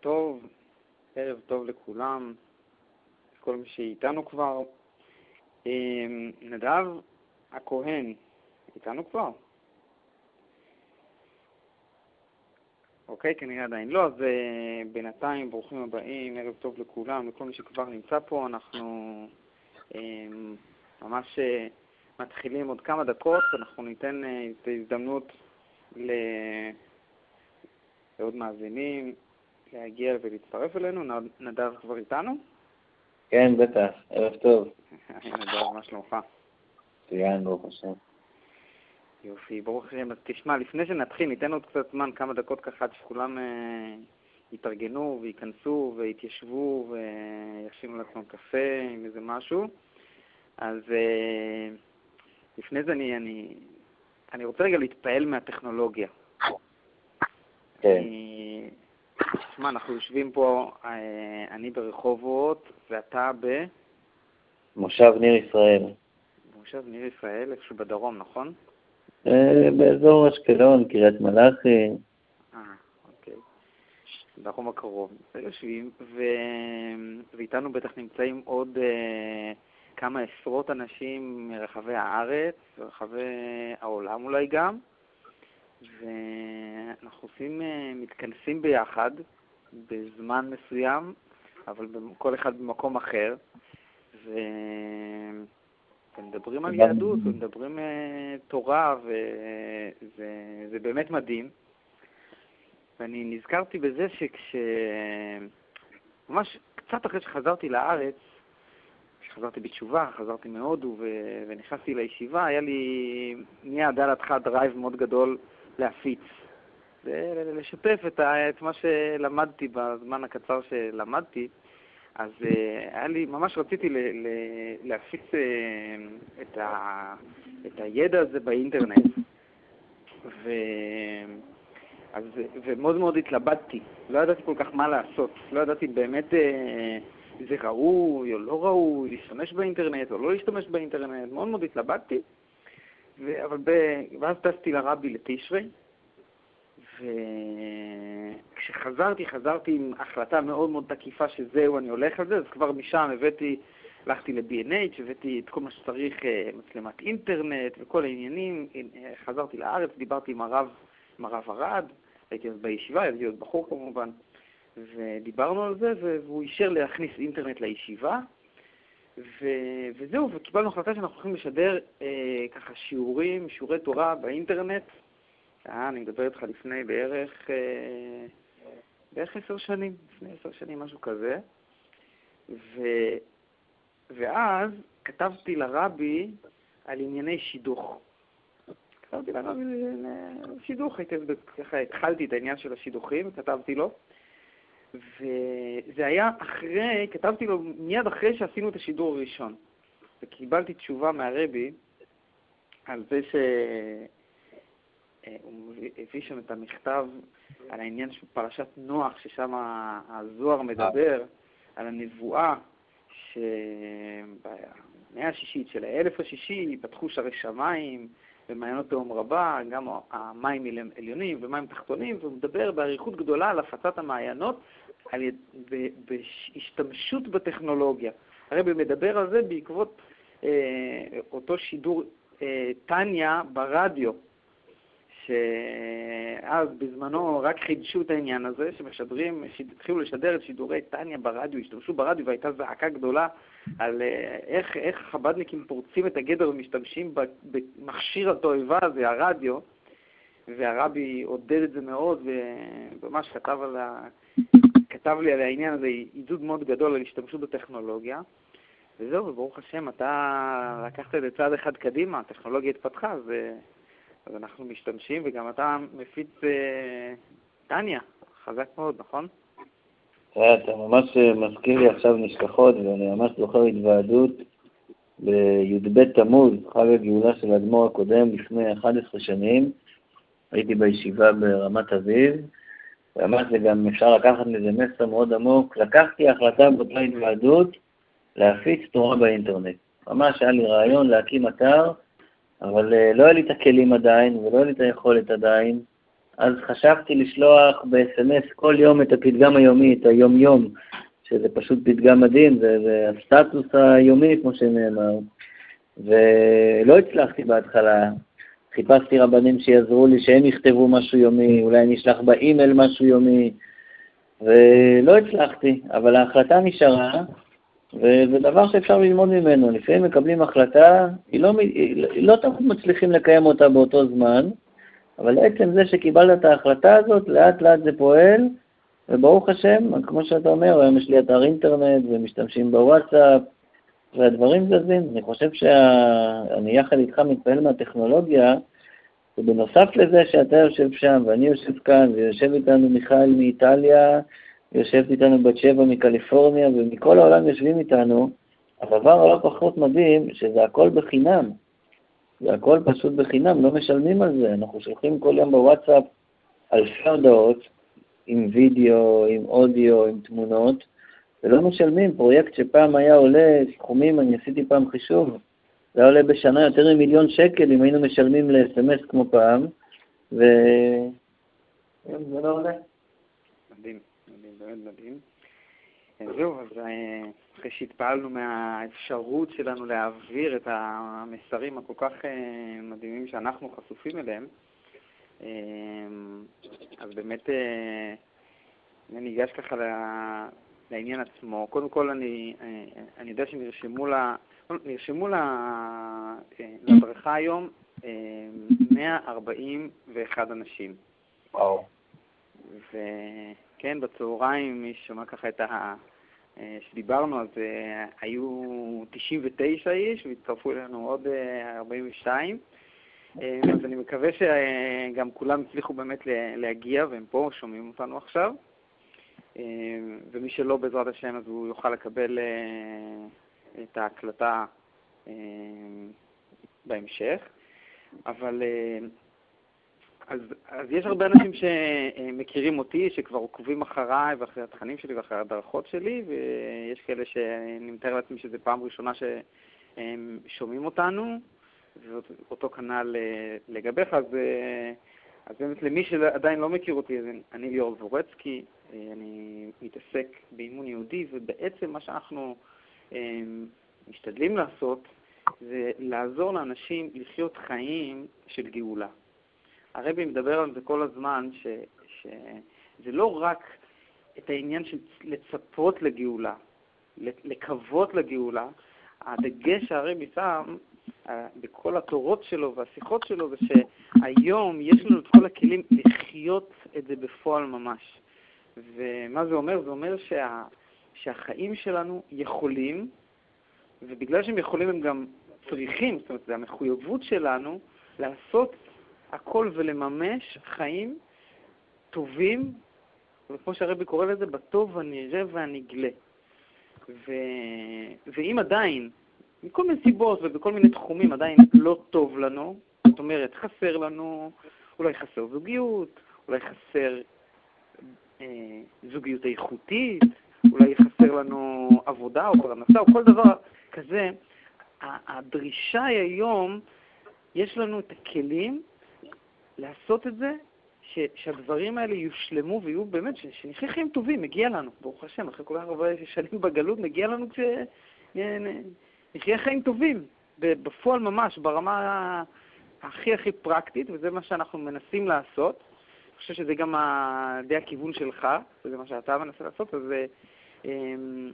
טוב, ערב טוב לכולם, כל מי שאיתנו כבר. אמ, נדב הכהן, איתנו כבר? אוקיי, כנראה עדיין לא, אז uh, בינתיים ברוכים הבאים, ערב טוב לכולם, לכל מי שכבר נמצא פה, אנחנו um, ממש uh, מתחילים עוד כמה דקות, אנחנו ניתן uh, את ההזדמנות. לעוד מאזינים להגיע ולהצטרף אלינו. נדב כבר איתנו? כן, בטח, ערב טוב. נדב, מה שלומך? מצוין, ברוך השם. יופי, ברוך השם. אז תשמע, לפני שנתחיל, ניתן עוד קצת זמן, כמה דקות ככה, עד שכולם אה, יתארגנו וייכנסו ויתיישבו ויכינו לעצמם קפה עם איזה משהו. אז אה, לפני זה אני, אני, אני רוצה רגע להתפעל מהטכנולוגיה. כן. תשמע, אנחנו יושבים פה, אה, אני ברחובות ואתה ב... מושב ניר ישראל. מושב ניר ישראל, איפשהו בדרום, נכון? אה, באזור אשקלון, קריית מלאכי. אה, אוקיי. דרום הקרוב. יושבים, ו... ואיתנו בטח נמצאים עוד uh, כמה עשרות אנשים מרחבי הארץ, מרחבי העולם אולי גם. ואנחנו עושים, uh, מתכנסים ביחד בזמן מסוים, אבל כל אחד במקום אחר, ו... ומדברים על יהדות, ומדברים uh, תורה, וזה באמת מדהים. ואני נזכרתי בזה שכש... ממש קצת אחרי שחזרתי לארץ, כשחזרתי בתשובה, חזרתי מהודו ו... ונכנסתי לישיבה, היה לי מיד על התחלה drive מאוד גדול להפיץ. לשתף את. את מה שלמדתי בזמן הקצר שלמדתי. אז uh, היה לי, ממש רציתי ל, ל, להפיץ uh, את, ה, את הידע הזה באינטרנט. ו, אז, ומאוד מאוד התלבטתי, לא ידעתי כל כך מה לעשות, לא ידעתי באמת uh, זה ראוי או לא ראוי, להשתמש באינטרנט או לא להשתמש באינטרנט, מאוד מאוד התלבטתי. ו, אבל ב, ואז טסתי לרבי לתשרי, וכשחזרתי, חזרתי עם החלטה מאוד מאוד תקיפה שזהו, אני הולך על זה, אז כבר משם הבאתי, הלכתי ל-B&H, הבאתי את כל מה שצריך, אה, מצלמת אינטרנט וכל העניינים, אה, חזרתי לארץ, דיברתי עם הרב, עם הרב ארד, הייתי אז בישיבה, הייתי עוד בחור כמובן, ודיברנו על זה, והוא אישר להכניס אינטרנט לישיבה, ו... וזהו, וקיבלנו החלטה שאנחנו הולכים לשדר אה, ככה שיעורים, שיעורי תורה באינטרנט, אה, אני מדבר איתך לפני בערך, אה, בערך עשר שנים, לפני עשר שנים, משהו כזה. ו, ואז כתבתי לרבי על ענייני שידוך. כתבתי לרבי שידוך, ככה התחלתי את העניין של השידוכים, כתבתי לו. וזה היה אחרי, כתבתי לו מיד אחרי שעשינו את השידור הראשון. וקיבלתי תשובה מהרבי על זה ש... אה, הוא הביא שם את המכתב על העניין של פרשת נוח, ששם הזוהר מדבר על הנבואה שבמאה השישית של האלף השישי פתחו שערי שמיים ומעיינות תהום רבה, גם המים עליונים ומים תחתונים, והוא מדבר באריכות גדולה על הפצת המעיינות על יד... בהשתמשות בטכנולוגיה. הרבי מדבר על זה בעקבות אה, אותו שידור אה, טניה ברדיו, שאז בזמנו רק חידשו את העניין הזה, שמשדרים, התחילו לשדר את שידורי טניה ברדיו, השתמשו ברדיו והייתה זעקה גדולה על אה, איך, איך החב"דניקים פורצים את הגדר ומשתמשים במכשיר התועבה הזה, הרדיו, והרבי עודד את זה מאוד וממש כתב, ה... כתב לי על העניין הזה עידוד מאוד גדול על השתמשות בטכנולוגיה. וזהו, וברוך השם, אתה לקחת את זה צעד אחד קדימה, הטכנולוגיה התפתחה, אז אז אנחנו משתמשים, וגם אתה מפיץ אה, טניה, חזק מאוד, נכון? תראה, אתה ממש אה, מזכיר לי עכשיו נשכחות, ואני ממש זוכר התוועדות בי"ב תמוז, חג הגאולה של האדמו"ר הקודם, לפני 11 שנים. הייתי בישיבה ברמת אביב, וממש זה גם אפשר לקחת מזה מסר מאוד עמוק. לקחתי החלטה באותה התוועדות להפיץ תורה באינטרנט. ממש היה לי רעיון להקים אתר אבל אה, לא היה לי את הכלים עדיין, ולא היה לי את היכולת עדיין, אז חשבתי לשלוח ב-SMS כל יום את הפתגם היומי, את היום-יום, שזה פשוט פתגם מדהים, זה, זה הסטטוס היומי, כמו שנאמר. ולא הצלחתי בהתחלה. חיפשתי רבנים שיעזרו לי, שהם יכתבו משהו יומי, אולי אני אשלח באימייל משהו יומי, ולא הצלחתי, אבל ההחלטה נשארה, וזה דבר שאפשר ללמוד ממנו. לפעמים מקבלים החלטה, היא לא, היא לא תמיד מצליחים לקיים אותה באותו זמן, אבל עצם זה שקיבלת את ההחלטה הזאת, לאט לאט זה פועל, וברוך השם, כמו שאתה אומר, היום יש לי אתר אינטרנט ומשתמשים בוואטסאפ, והדברים זזים. אני חושב שאני יחד איתך מתפעל מהטכנולוגיה, ובנוסף לזה שאתה יושב שם ואני יושב כאן, ויושב איתנו מיכאל מאיטליה, יושבת איתנו בת שבע מקליפורניה, ומכל העולם יושבים איתנו, הדבר הלא פחות מדהים, שזה הכל בחינם. זה הכל פשוט בחינם, לא משלמים על זה. אנחנו שולחים כל יום בוואטסאפ אלפי הודעות עם וידאו, עם אודיו, עם תמונות, ולא משלמים. פרויקט שפעם היה עולה סכומים, אני עשיתי פעם חישוב, זה עולה בשנה יותר ממיליון שקל אם היינו משלמים ל-SMS כמו פעם, ו... זה לא עולה. באמת מדהים. זהו, אז אה, אחרי שהתפעלנו מהאפשרות שלנו להעביר את המסרים הכל כך אה, מדהימים שאנחנו חשופים אליהם, אה, אז באמת אני ניגש ככה לעניין עצמו. קודם כל, אני, אני יודע שנרשמו לה, נרשמו לה, לבריכה היום 141 אנשים. וואו. וכן, בצהריים, מי ששמע ככה את ה... אה, שדיברנו על זה, היו 99 איש והצטרפו אלינו עוד 42. אה, אז אני מקווה שגם כולם הצליחו באמת להגיע, והם פה, שומעים אותנו עכשיו. אה, ומי שלא, בעזרת השם, אז הוא יוכל לקבל את ההקלטה בהמשך. אבל אז, אז יש הרבה אנשים שמכירים אותי, שכבר עוקבים אחריי ואחרי התכנים שלי ואחרי ההדרכות שלי, ויש כאלה שאני מתאר לעצמי שזו פעם ראשונה שהם שומעים אותנו, ואותו כנ"ל אה, לגביך. אז, אה, אז באמת למי שעדיין לא מכיר אותי, אני ליאור זורצקי, אה, אני מתעסק באימון יהודי, ובעצם מה שאנחנו משתדלים לעשות זה לעזור לאנשים לחיות חיים של גאולה. הרבי מדבר על זה כל הזמן, ש, שזה לא רק את העניין של לצפות לגאולה, לקוות לגאולה, הדגש שהרבי שם אה, בכל התורות שלו והשיחות שלו זה שהיום יש לנו את כל הכלים לחיות את זה בפועל ממש. ומה זה אומר? זה אומר שה, שהחיים שלנו יכולים, ובגלל שהם יכולים הם גם צריכים, זאת אומרת, זה המחויבות שלנו לעשות הכל ולממש חיים טובים, וכמו שהרבי קורא לזה, בטוב הנראה והנגלה. ו... ואם עדיין, מכל מיני סיבות ובכל מיני תחומים עדיין לא טוב לנו, זאת אומרת, חסר לנו, אולי חסר זוגיות, אולי חסר אה, זוגיות איכותית, אולי חסר לנו עבודה או פרנסה או כל דבר כזה, הדרישה היא היום, יש לנו את הכלים לעשות את זה, ש, שהדברים האלה יושלמו ויהיו באמת, שנחיה חיים טובים, מגיע לנו, ברוך השם, אחרי כל כך הרבה שנים בגלות, מגיע לנו שנחיה חיים טובים, בפועל ממש, ברמה הכי הכי פרקטית, וזה מה שאנחנו מנסים לעשות. אני חושב שזה גם די הכיוון שלך, וזה מה שאתה מנסה לעשות, אז אמ,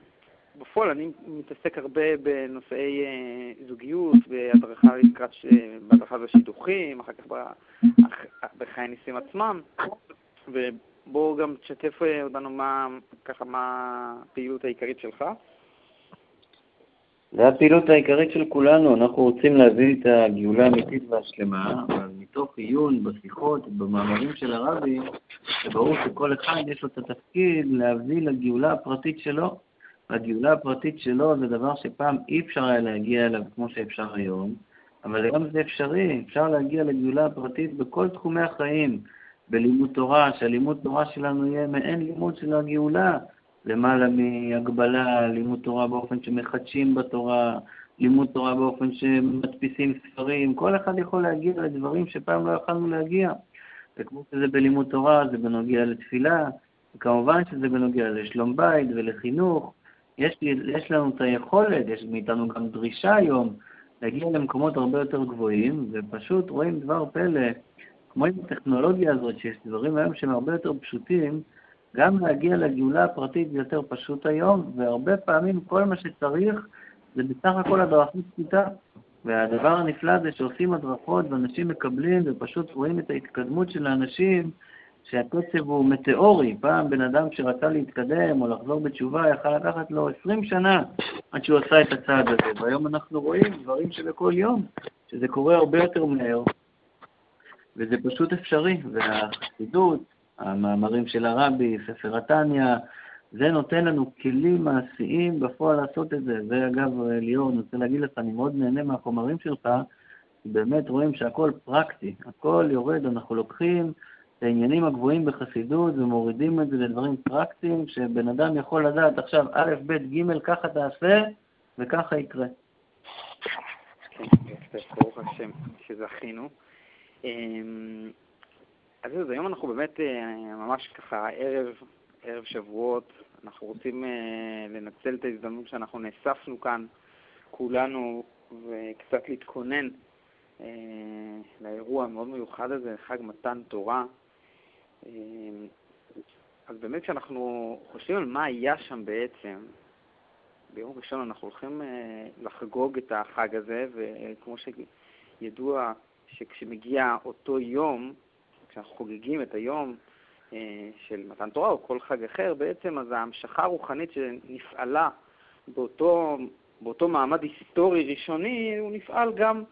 בפועל אני מתעסק הרבה בנושאי אה, זוגיות, בהדרכה לקראת, בהדרכה בשידוכים, אחר כך בחיי הניסים עצמם, ובואו גם תשתף אה, אותנו מה, ככה, מה הפעילות העיקרית שלך. זה הפעילות העיקרית של כולנו, אנחנו רוצים להביא את הגאולה האמיתית והשלמה, אבל מתוך עיון בשיחות, במאמרים של הרבי, זה ברור שכל אחד יש לו את התפקיד להביא לגאולה הפרטית שלו. והגאולה הפרטית שלו זה דבר שפעם אי אפשר היה להגיע אליו כמו שאפשר היום, אבל היום זה אפשרי, אפשר להגיע לגאולה הפרטית בכל תחומי החיים, בלימוד תורה, שהלימוד תורה שלנו יהיה מעין לימוד של הגאולה, למעלה מהגבלה, לימוד תורה באופן שמחדשים בתורה, לימוד תורה באופן שמדפיסים ספרים, כל אחד יכול להגיע לדברים שפעם לא יכולנו להגיע. וכמו שזה בלימוד תורה, זה בנוגע לתפילה, וכמובן שזה בנוגע לשלום בית ולחינוך. יש, יש לנו את היכולת, יש מאיתנו גם דרישה היום להגיע למקומות הרבה יותר גבוהים, ופשוט רואים דבר פלא, כמו עם הטכנולוגיה הזאת, שיש דברים היום שהם הרבה יותר פשוטים, גם להגיע לגאולה הפרטית זה יותר פשוט היום, והרבה פעמים כל מה שצריך זה בסך הכל הדרכות פשוטה. והדבר הנפלא זה שעושים הדרכות ואנשים מקבלים ופשוט רואים את ההתקדמות של האנשים, שהקצב הוא מטאורי. פעם בן אדם שרצה להתקדם או לחזור בתשובה יכל לקחת לו 20 שנה עד שהוא עשה את הצעד הזה. והיום אנחנו רואים דברים שבכל יום, שזה קורה הרבה יותר מהר, וזה פשוט אפשרי. והחסידות, המאמרים של הרבי, ספר התניא, זה נותן לנו כלים מעשיים בפועל לעשות את זה. ואגב, ליאור, אני רוצה להגיד לך, אני מאוד נהנה מהחומרים שלך, באמת רואים שהכל פרקטי, הכל יורד, אנחנו לוקחים את העניינים הגבוהים בחסידות ומורידים את זה לדברים פרקטיים, שבן אדם יכול לדעת עכשיו א', ב', ג', ככה תעשה וככה יקרה. ברוך השם שזכינו. אמ, אז היום אנחנו באמת אה, ממש ככה ערב ערב שבועות. אנחנו רוצים uh, לנצל את ההזדמנות שאנחנו נאספנו כאן, כולנו, וקצת להתכונן uh, לאירוע המאוד מיוחד הזה, חג מתן תורה. Uh, אז באמת כשאנחנו חושבים על מה היה שם בעצם, ביום ראשון אנחנו הולכים uh, לחגוג את החג הזה, וכמו שידוע שכשמגיע אותו יום, כשאנחנו חוגגים את היום, אה, של מתן תורה או כל חג אחר, בעצם אז ההמשכה הרוחנית שנפעלה באותו, באותו מעמד היסטורי ראשוני, הוא נפעל גם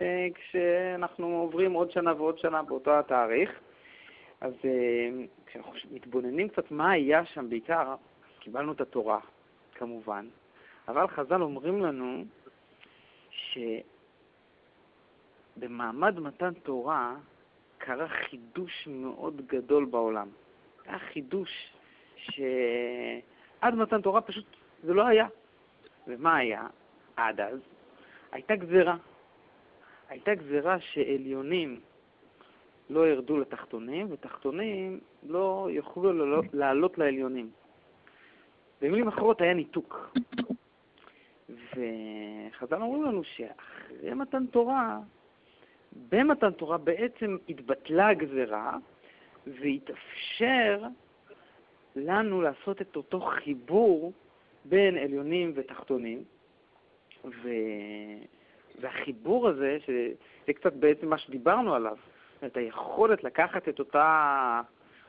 אה, כשאנחנו עוברים עוד שנה ועוד שנה באותו התאריך. אז אה, כשאנחנו מתבוננים קצת מה היה שם, בעיקר קיבלנו את התורה, כמובן, אבל חז"ל אומרים לנו שבמעמד מתן תורה קרה חידוש מאוד גדול בעולם. היה חידוש שעד מתן תורה פשוט זה לא היה. ומה היה עד אז? הייתה גזירה. הייתה גזירה שעליונים לא ירדו לתחתונים, ותחתונים לא יוכלו לעלות לעליונים. במילים אחרות היה ניתוק. וחז"ל אומרים לנו שאחרי מתן תורה במתן תורה בעצם התבטלה הגזרה והתאפשר לנו לעשות את אותו חיבור בין עליונים ותחתונים, ו... והחיבור הזה, שזה קצת בעצם מה שדיברנו עליו, את היכולת לקחת את, אותה,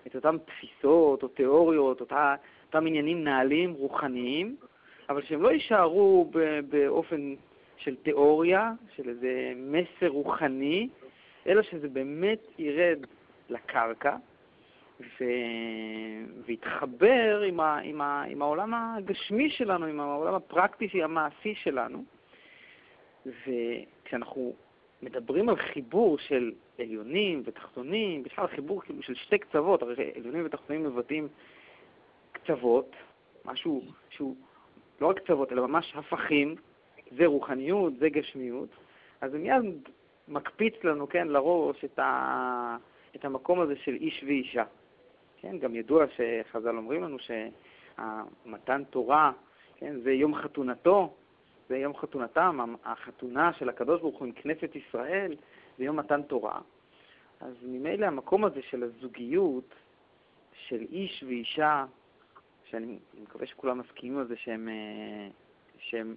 את אותן תפיסות או תיאוריות, אותה, אותם עניינים נעלים, רוחניים, אבל שהם לא יישארו באופן של תיאוריה, של איזה מסר רוחני, אלא שזה באמת ירד לקרקע ו... ויתחבר עם, ה... עם, ה... עם העולם הגשמי שלנו, עם העולם הפרקטי, המעשי שלנו. וכשאנחנו מדברים על חיבור של עליונים ותחתונים, בכלל חיבור כאילו של שתי קצוות, הרי עליונים ותחתונים מבטאים קצוות, משהו שהוא לא רק קצוות, אלא ממש הפכים, זה רוחניות, זה גשמיות, אז זה מיד מקפיץ לנו, כן, לראש את, ה, את המקום הזה של איש ואישה. כן, גם ידוע שחז"ל אומרים לנו שהמתן תורה, כן, זה יום חתונתו, זה יום חתונתם, החתונה של הקדוש ברוך הוא עם כנסת ישראל, זה יום מתן תורה. אז ממילא המקום הזה של הזוגיות, של איש ואישה, שאני מקווה שכולם מסכימים על זה שהם, אה, שהם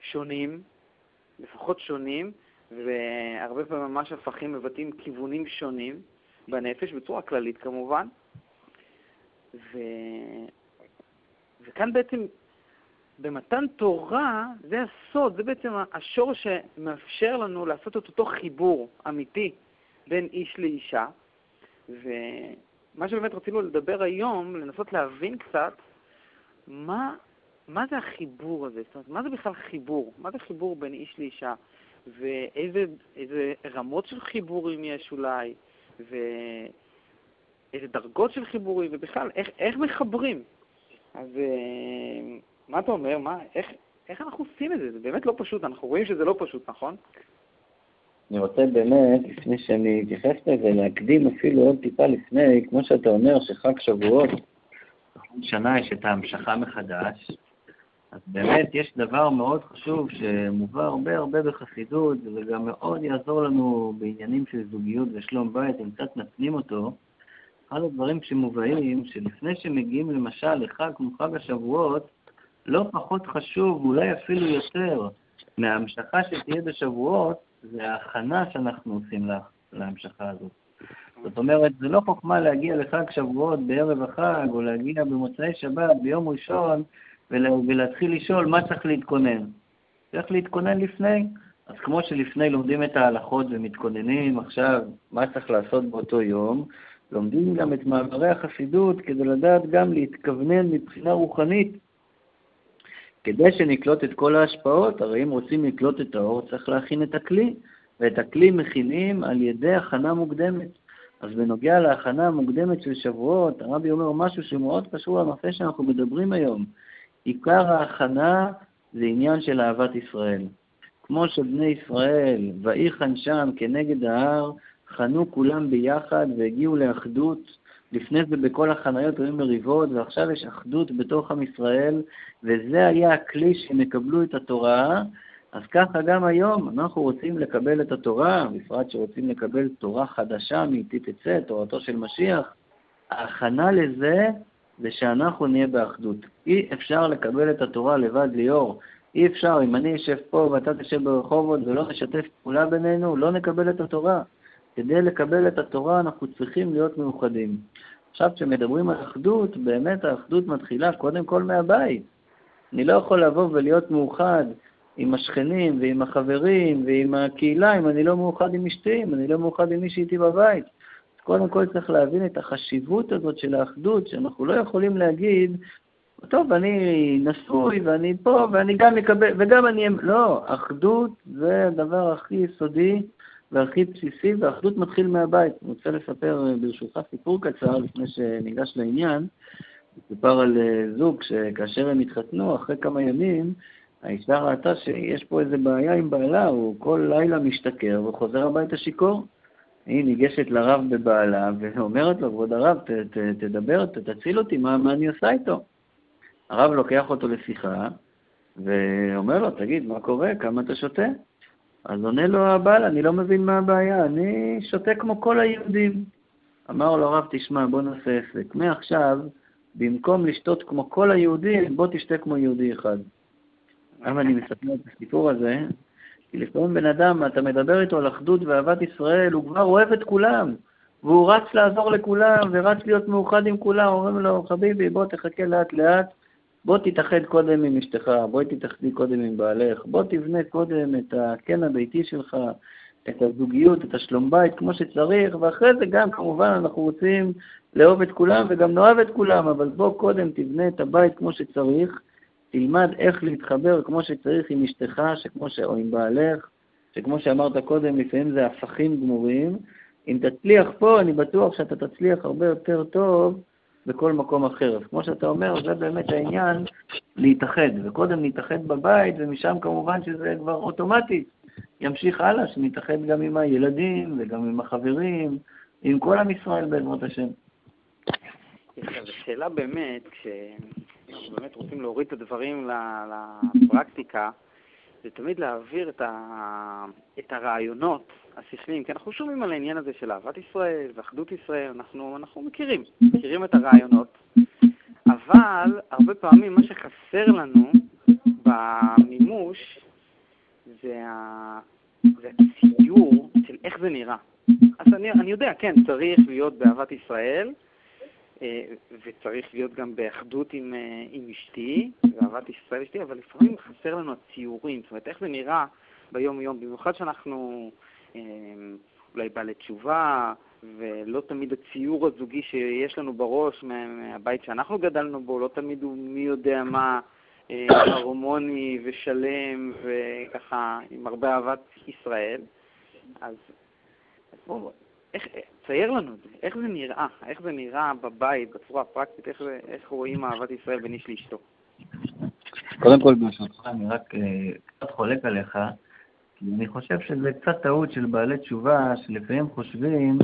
שונים, לפחות שונים, והרבה פעמים ממש הפכים מבטאים כיוונים שונים בנפש, בצורה כללית כמובן. ו... וכאן בעצם, במתן תורה, זה הסוד, זה בעצם השור שמאפשר לנו לעשות את אותו חיבור אמיתי בין איש לאישה. ומה שבאמת רצינו לדבר היום, לנסות להבין קצת מה מה זה החיבור הזה? זאת אומרת, מה זה בכלל חיבור? מה זה חיבור בין איש לאישה? ואיזה רמות של חיבורים יש אולי? ואיזה דרגות של חיבורים? ובכלל, איך, איך מחברים? אז אה, מה אתה אומר? מה, איך, איך אנחנו עושים את זה? זה באמת לא פשוט. אנחנו רואים שזה לא פשוט, נכון? אני רוצה באמת, לפני שאני אתייחס לזה, להקדים אפילו עוד טיפה לפני, כמו שאתה אומר, שחג שבועות, בכל שנה יש את ההמשכה מחדש, אז באמת יש דבר מאוד חשוב שמובא הרבה הרבה בחסידות, וגם מאוד יעזור לנו בעניינים של זוגיות ושלום בית, אם קצת נפנים אותו. אחד הדברים שמובאים, שלפני שמגיעים למשל לחג כמו חג השבועות, לא פחות חשוב, אולי אפילו יותר, מההמשכה שתהיה בשבועות, זה ההכנה שאנחנו עושים לה, להמשכה הזאת. זאת אומרת, זה לא חוכמה להגיע לחג שבועות בערב החג, או להגיע במוצאי שבת, ביום ראשון, ולהתחיל לשאול מה צריך להתכונן. צריך להתכונן לפני. אז כמו שלפני לומדים את ההלכות ומתכוננים עכשיו מה צריך לעשות באותו יום, לומדים גם את מעברי החסידות כדי לדעת גם להתכוונן מבחינה רוחנית. כדי שנקלוט את כל ההשפעות, הרי אם רוצים לקלוט את האור צריך להכין את הכלי, ואת הכלי מכינים על ידי הכנה מוקדמת. אז בנוגע להכנה המוקדמת של שבועות, הרבי אומר משהו שמאוד קשור לנושא שאנחנו מדברים היום. עיקר ההכנה זה עניין של אהבת ישראל. כמו שבני ישראל, ויחן שם כנגד ההר, חנו כולם ביחד והגיעו לאחדות. לפני זה בכל החניות היו מריבות, ועכשיו יש אחדות בתוך עם ישראל, וזה היה הכלי שהם יקבלו את התורה. אז ככה גם היום אנחנו רוצים לקבל את התורה, בפרט שרוצים לקבל תורה חדשה מאיתי תצא, תורתו של משיח. ההכנה לזה זה שאנחנו נהיה באחדות. אי אפשר לקבל את התורה לבד ליאור. אי אפשר, אם אני אשב פה ואתה תשב ברחובות ולא נשתף פעולה בינינו, לא נקבל את התורה. כדי לקבל את התורה אנחנו צריכים להיות מאוחדים. עכשיו, כשמדברים על אחדות, באמת האחדות מתחילה קודם כל מהבית. אני לא יכול לבוא ולהיות מאוחד עם השכנים ועם החברים ועם הקהילה אם אני לא מאוחד עם אשתי, אם אני לא מאוחד עם מי שאיתי בבית. קודם כל צריך להבין את החשיבות הזאת של האחדות, שאנחנו לא יכולים להגיד, טוב, אני נשוי ואני פה ואני גם מקבל, וגם אני... לא, אחדות זה הדבר הכי יסודי והכי בסיסי, ואחדות מתחיל מהבית. אני רוצה לספר ברשותך סיפור קצר לפני שניגש לעניין. מסופר על אה, זוג שכאשר הם התחתנו, אחרי כמה ימים, האישה ראתה שיש פה איזה בעיה עם בעלה, הוא כל לילה משתכר וחוזר הביתה שיכור. היא ניגשת לרב בבעלה ואומרת לו, כבוד הרב, ת, ת, תדבר, ת, תציל אותי, מה, מה אני עושה איתו? הרב לוקח אותו לשיחה ואומר לו, תגיד, מה קורה? כמה אתה שותה? אז עונה לו הבעל, אני לא מבין מה הבעיה, אני שותה כמו כל היהודים. אמר לו הרב, תשמע, בוא נעשה עסק. מעכשיו, במקום לשתות כמו כל היהודים, בוא תשתה כמו יהודי אחד. למה אני מספר את הסיפור הזה? כי לפעמים בן אדם, אתה מדבר איתו על אחדות ואהבת ישראל, הוא כבר אוהב את כולם, והוא רץ לעזור לכולם, ורץ להיות מאוחד עם כולם, אומרים לו, חביבי, בוא תחכה לאט לאט, בוא תתאחד קודם עם אשתך, בואי תתאחדי קודם עם בעלך, בוא תבנה קודם את הקן הביתי שלך, את הזוגיות, את השלום בית כמו שצריך, ואחרי זה גם כמובן אנחנו רוצים לאהוב את כולם וגם נאהב את כולם, אבל בוא קודם תבנה את הבית כמו שצריך, תלמד איך להתחבר כמו שצריך עם אשתך, שכמו ש... או עם בעלך, שכמו שאמרת קודם, לפעמים זה הפכים גמורים. אם תצליח פה, אני בטוח שאתה תצליח הרבה יותר טוב בכל מקום אחר. אז כמו שאתה אומר, זה באמת העניין להתאחד, וקודם להתאחד בבית, ומשם כמובן שזה כבר אוטומטי. ימשיך הלאה, שנתאחד גם עם הילדים וגם עם החברים, עם כל עם ישראל בעזרת השם. שאלה באמת, כש... אנחנו באמת רוצים להוריד את הדברים לפרקטיקה, זה תמיד להעביר את, ה, את הרעיונות השכליים, כי אנחנו שומעים על העניין הזה של אהבת ישראל ואחדות ישראל, אנחנו, אנחנו מכירים, מכירים את הרעיונות, אבל הרבה פעמים מה שחסר לנו במימוש זה, ה, זה הציור של איך זה נראה. אז אני, אני יודע, כן, צריך להיות באהבת ישראל, אה, וצריך להיות גם באחדות עם, אה, עם אשתי, ואהבת ישראל אשתי, אבל לפעמים חסר לנו הציורים, זאת אומרת, איך זה נראה ביום-יום, במיוחד שאנחנו אולי בעלי תשובה, ולא תמיד הציור הזוגי שיש לנו בראש מהבית שאנחנו גדלנו בו, לא תמיד הוא מי יודע מה הרמוני ושלם, וככה עם הרבה אהבת ישראל. אז, אז בואו, איך, צייר לנו את זה, איך זה נראה, איך זה נראה בבית, בצורה הפרקטית, איך, איך רואים אהבת ישראל בין איש לאשתו. קודם כל, ברשותך, אני רק אה, קצת חולק עליך. אני חושב שזה קצת טעות של בעלי תשובה, שלפעמים חושבים,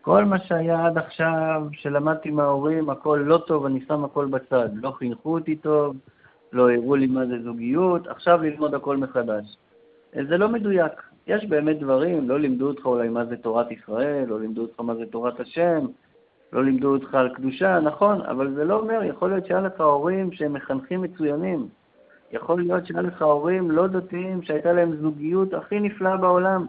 כל מה שהיה עד עכשיו, שלמדתי מההורים, הכל לא טוב, אני שם הכל בצד. לא חינכו אותי טוב, לא הראו לי מה זה זוגיות, עכשיו ללמוד הכל מחדש. זה לא מדויק. יש באמת דברים, לא לימדו אותך אולי מה זה תורת ישראל, לא לימדו אותך מה זה תורת השם, לא לימדו אותך על קדושה, נכון, אבל זה לא אומר, יכול להיות שהיה לך הורים שהם מחנכים מצוינים. יכול להיות שהיה לך הורים לא דתיים שהייתה להם זוגיות הכי נפלאה בעולם.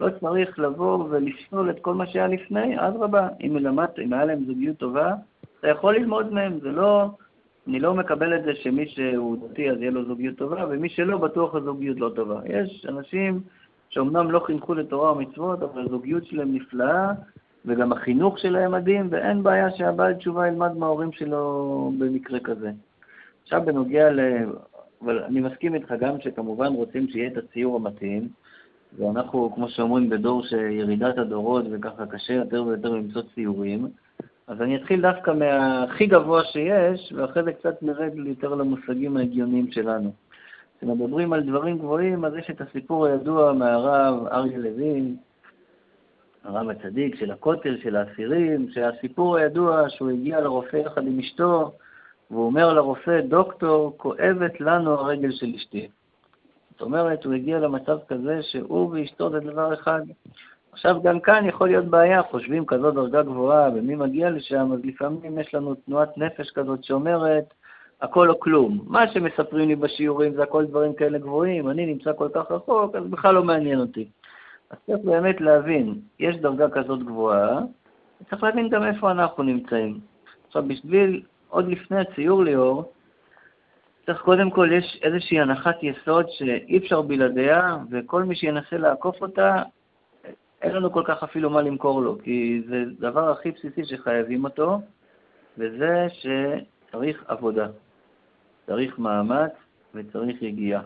לא צריך לבוא ולשאול את כל מה שהיה לפני, אדרבה, אם למדת, אם היה להם זוגיות טובה, אתה יכול ללמוד מהם, זה לא... אני לא מקבל את זה שמי שהוא דתי אז יהיה לו זוגיות טובה, ומי שלא, בטוח הזוגיות לא טובה. יש אנשים שאומנם לא חינכו לתורה ומצוות, אבל הזוגיות שלהם נפלאה, וגם החינוך שלהם מדהים, ואין בעיה שהבעל תשובה ילמד מההורים שלו במקרה כזה. עכשיו בנוגע ל... אבל אני מסכים איתך גם שכמובן רוצים שיהיה את הציור המתאים, ואנחנו, כמו שאומרים, בדור שירידת הדורות וככה קשה יותר ויותר למצוא ציורים, אז אני אתחיל דווקא מהכי גבוה שיש, ואחרי זה קצת נרד יותר למושגים ההגיוניים שלנו. כשמדברים על דברים גבוהים, אז יש את הסיפור הידוע מהרב אריה לוין, הרב הצדיק של הכותל, של האסירים, שהסיפור הידוע שהוא הגיע לרופא יחד עם אשתו, והוא אומר לרופא, דוקטור, כואבת לנו הרגל של אשתי. זאת אומרת, הוא הגיע למצב כזה שהוא ואשתו זה דבר אחד. עכשיו, גם כאן יכול להיות בעיה, חושבים כזאת דרגה גבוהה, ומי מגיע לשם, אז לפעמים יש לנו תנועת נפש כזאת שאומרת, הכל או כלום. מה שמספרים לי בשיעורים זה הכל דברים כאלה גבוהים, אני נמצא כל כך רחוק, אז בכלל לא מעניין אותי. אז צריך באמת להבין, יש דרגה כזאת גבוהה, צריך להבין גם איפה אנחנו נמצאים. עכשיו, בשביל, עוד לפני הציור ליאור, צריך קודם כל, יש איזושהי הנחת יסוד שאי אפשר בלעדיה, וכל מי שינסה לעקוף אותה, אין לנו כל כך אפילו מה למכור לו, כי זה דבר הכי בסיסי שחייבים אותו, וזה שצריך עבודה. צריך מאמץ וצריך יגיעה.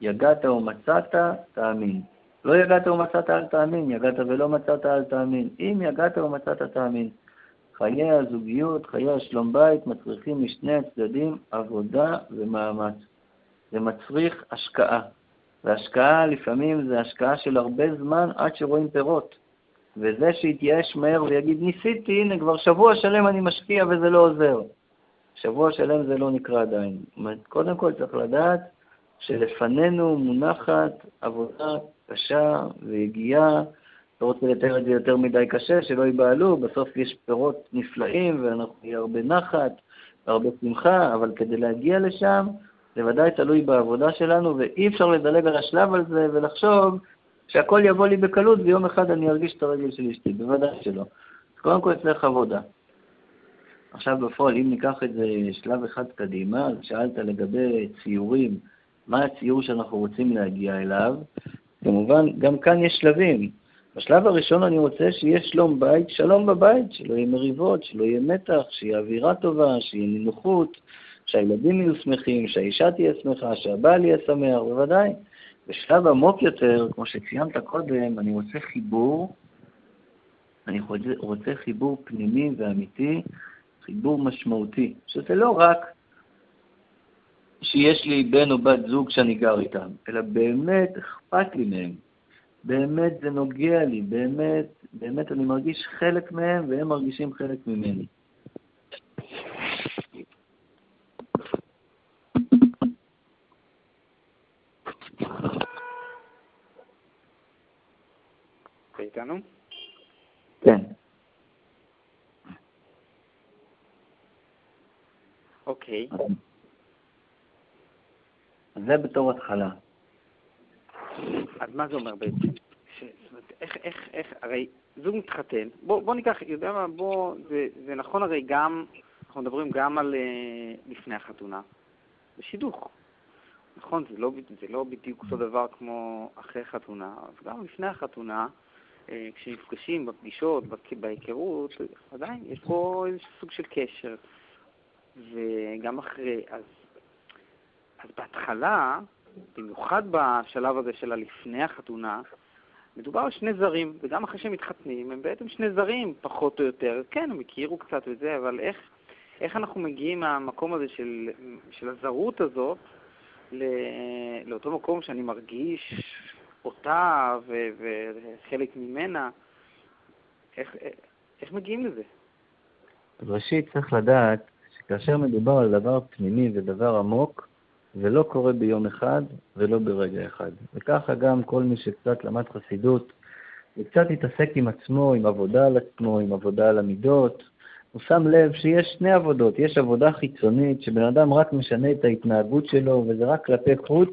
יגעת ומצאת, תאמין. לא יגעת ומצאת, אל תאמין, יגעת ולא מצאת, אל תאמין. אם יגעת ומצאת, תאמין. חיי הזוגיות, חיי השלום בית, מצריכים משני הצדדים עבודה ומאמץ. זה מצריך השקעה. והשקעה לפעמים זה השקעה של הרבה זמן עד שרואים פירות. וזה שיתייאש מהר ויגיד, ניסיתי, הנה, כבר שבוע שלם אני משקיע וזה לא עוזר. שבוע שלם זה לא נקרא עדיין. קודם כל צריך לדעת שלפנינו מונחת עבודה קשה ויגיעה, לא רוצה לתאר את זה יותר מדי קשה, שלא ייבהלו, בסוף יש פירות נפלאים ואנחנו נהיה הרבה נחת והרבה שמחה, אבל כדי להגיע לשם זה ודאי תלוי בעבודה שלנו, ואי אפשר לדלג על השלב הזה ולחשוב שהכל יבוא לי בקלות ויום אחד אני ארגיש את הרגל של אשתי, בוודאי שלא. קודם כל צריך עבודה. עכשיו בפועל, אם ניקח את זה שלב אחד קדימה, אז שאלת לגבי ציורים, מה הציור שאנחנו רוצים להגיע אליו, כמובן, גם כאן יש שלבים. בשלב הראשון אני רוצה שיהיה שלום בית, שלום בבית, שלא יהיה מריבות, שלא יהיה מתח, שיהיה אווירה טובה, שיהיה נינוחות, שהילדים יהיו שמחים, שהאישה תהיה שמחה, שהבעל יהיה שמח, בוודאי. בשלב עמוק יותר, כמו שציינת קודם, אני רוצה חיבור, אני רוצה חיבור פנימי ואמיתי חיבור משמעותי, שזה לא רק שיש לי בן או בת זוג שאני גר איתם, אלא באמת אכפת לי מהם. באמת זה נוגע לי, באמת, באמת אני מרגיש חלק מהם והם מרגישים חלק ממני. איתנו? כן. אוקיי. זה בתור התחלה. אז מה זה אומר בעצם? ש... איך, איך, איך, הרי זוג מתחתן, בוא, בוא ניקח, יודע מה, בוא, זה, זה נכון הרי גם, אנחנו מדברים גם על uh, לפני החתונה, זה שידוך. נכון, זה לא, זה לא בדיוק אותו דבר כמו אחרי חתונה, אז גם לפני החתונה, uh, כשנפגשים בפגישות, בהיכרות, עדיין יש פה איזה סוג של קשר. וגם אחרי, אז, אז בהתחלה, במיוחד בשלב הזה של הלפני החתונה, מדובר על שני זרים, וגם אחרי שהם מתחתנים, הם בעצם שני זרים, פחות או יותר. כן, הם הכירו קצת וזה, אבל איך, איך אנחנו מגיעים מהמקום הזה של, של הזרות הזאת לאותו מקום שאני מרגיש אותה וחלק ממנה, איך, איך מגיעים לזה? ראשית צריך לדעת שכאשר מדובר על דבר פנימי ודבר עמוק, זה לא קורה ביום אחד ולא ברגע אחד. וככה גם כל מי שקצת למד חסידות, וקצת התעסק עם עצמו, עם עבודה על עצמו, עם עבודה על המידות, הוא שם לב שיש שני עבודות. יש עבודה חיצונית, שבן אדם רק משנה את ההתנהגות שלו, וזה רק כלפי חוץ,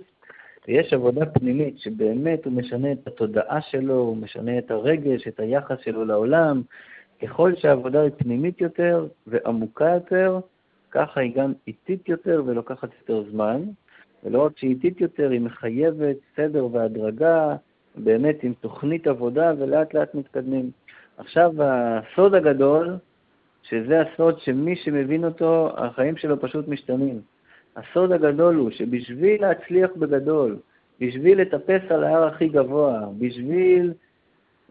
ויש עבודה פנימית, שבאמת הוא משנה את התודעה שלו, הוא משנה את הרגש, את היחס שלו לעולם. ככל שהעבודה היא פנימית יותר ועמוקה יותר, ככה היא גם איטית יותר ולוקחת יותר זמן. ולא רק שהיא איטית יותר, היא מחייבת סדר והדרגה, באמת עם תוכנית עבודה, ולאט לאט מתקדמים. עכשיו, הסוד הגדול, שזה הסוד שמי שמבין אותו, החיים שלו פשוט משתנים. הסוד הגדול הוא שבשביל להצליח בגדול, בשביל לטפס על ההר הכי גבוה, בשביל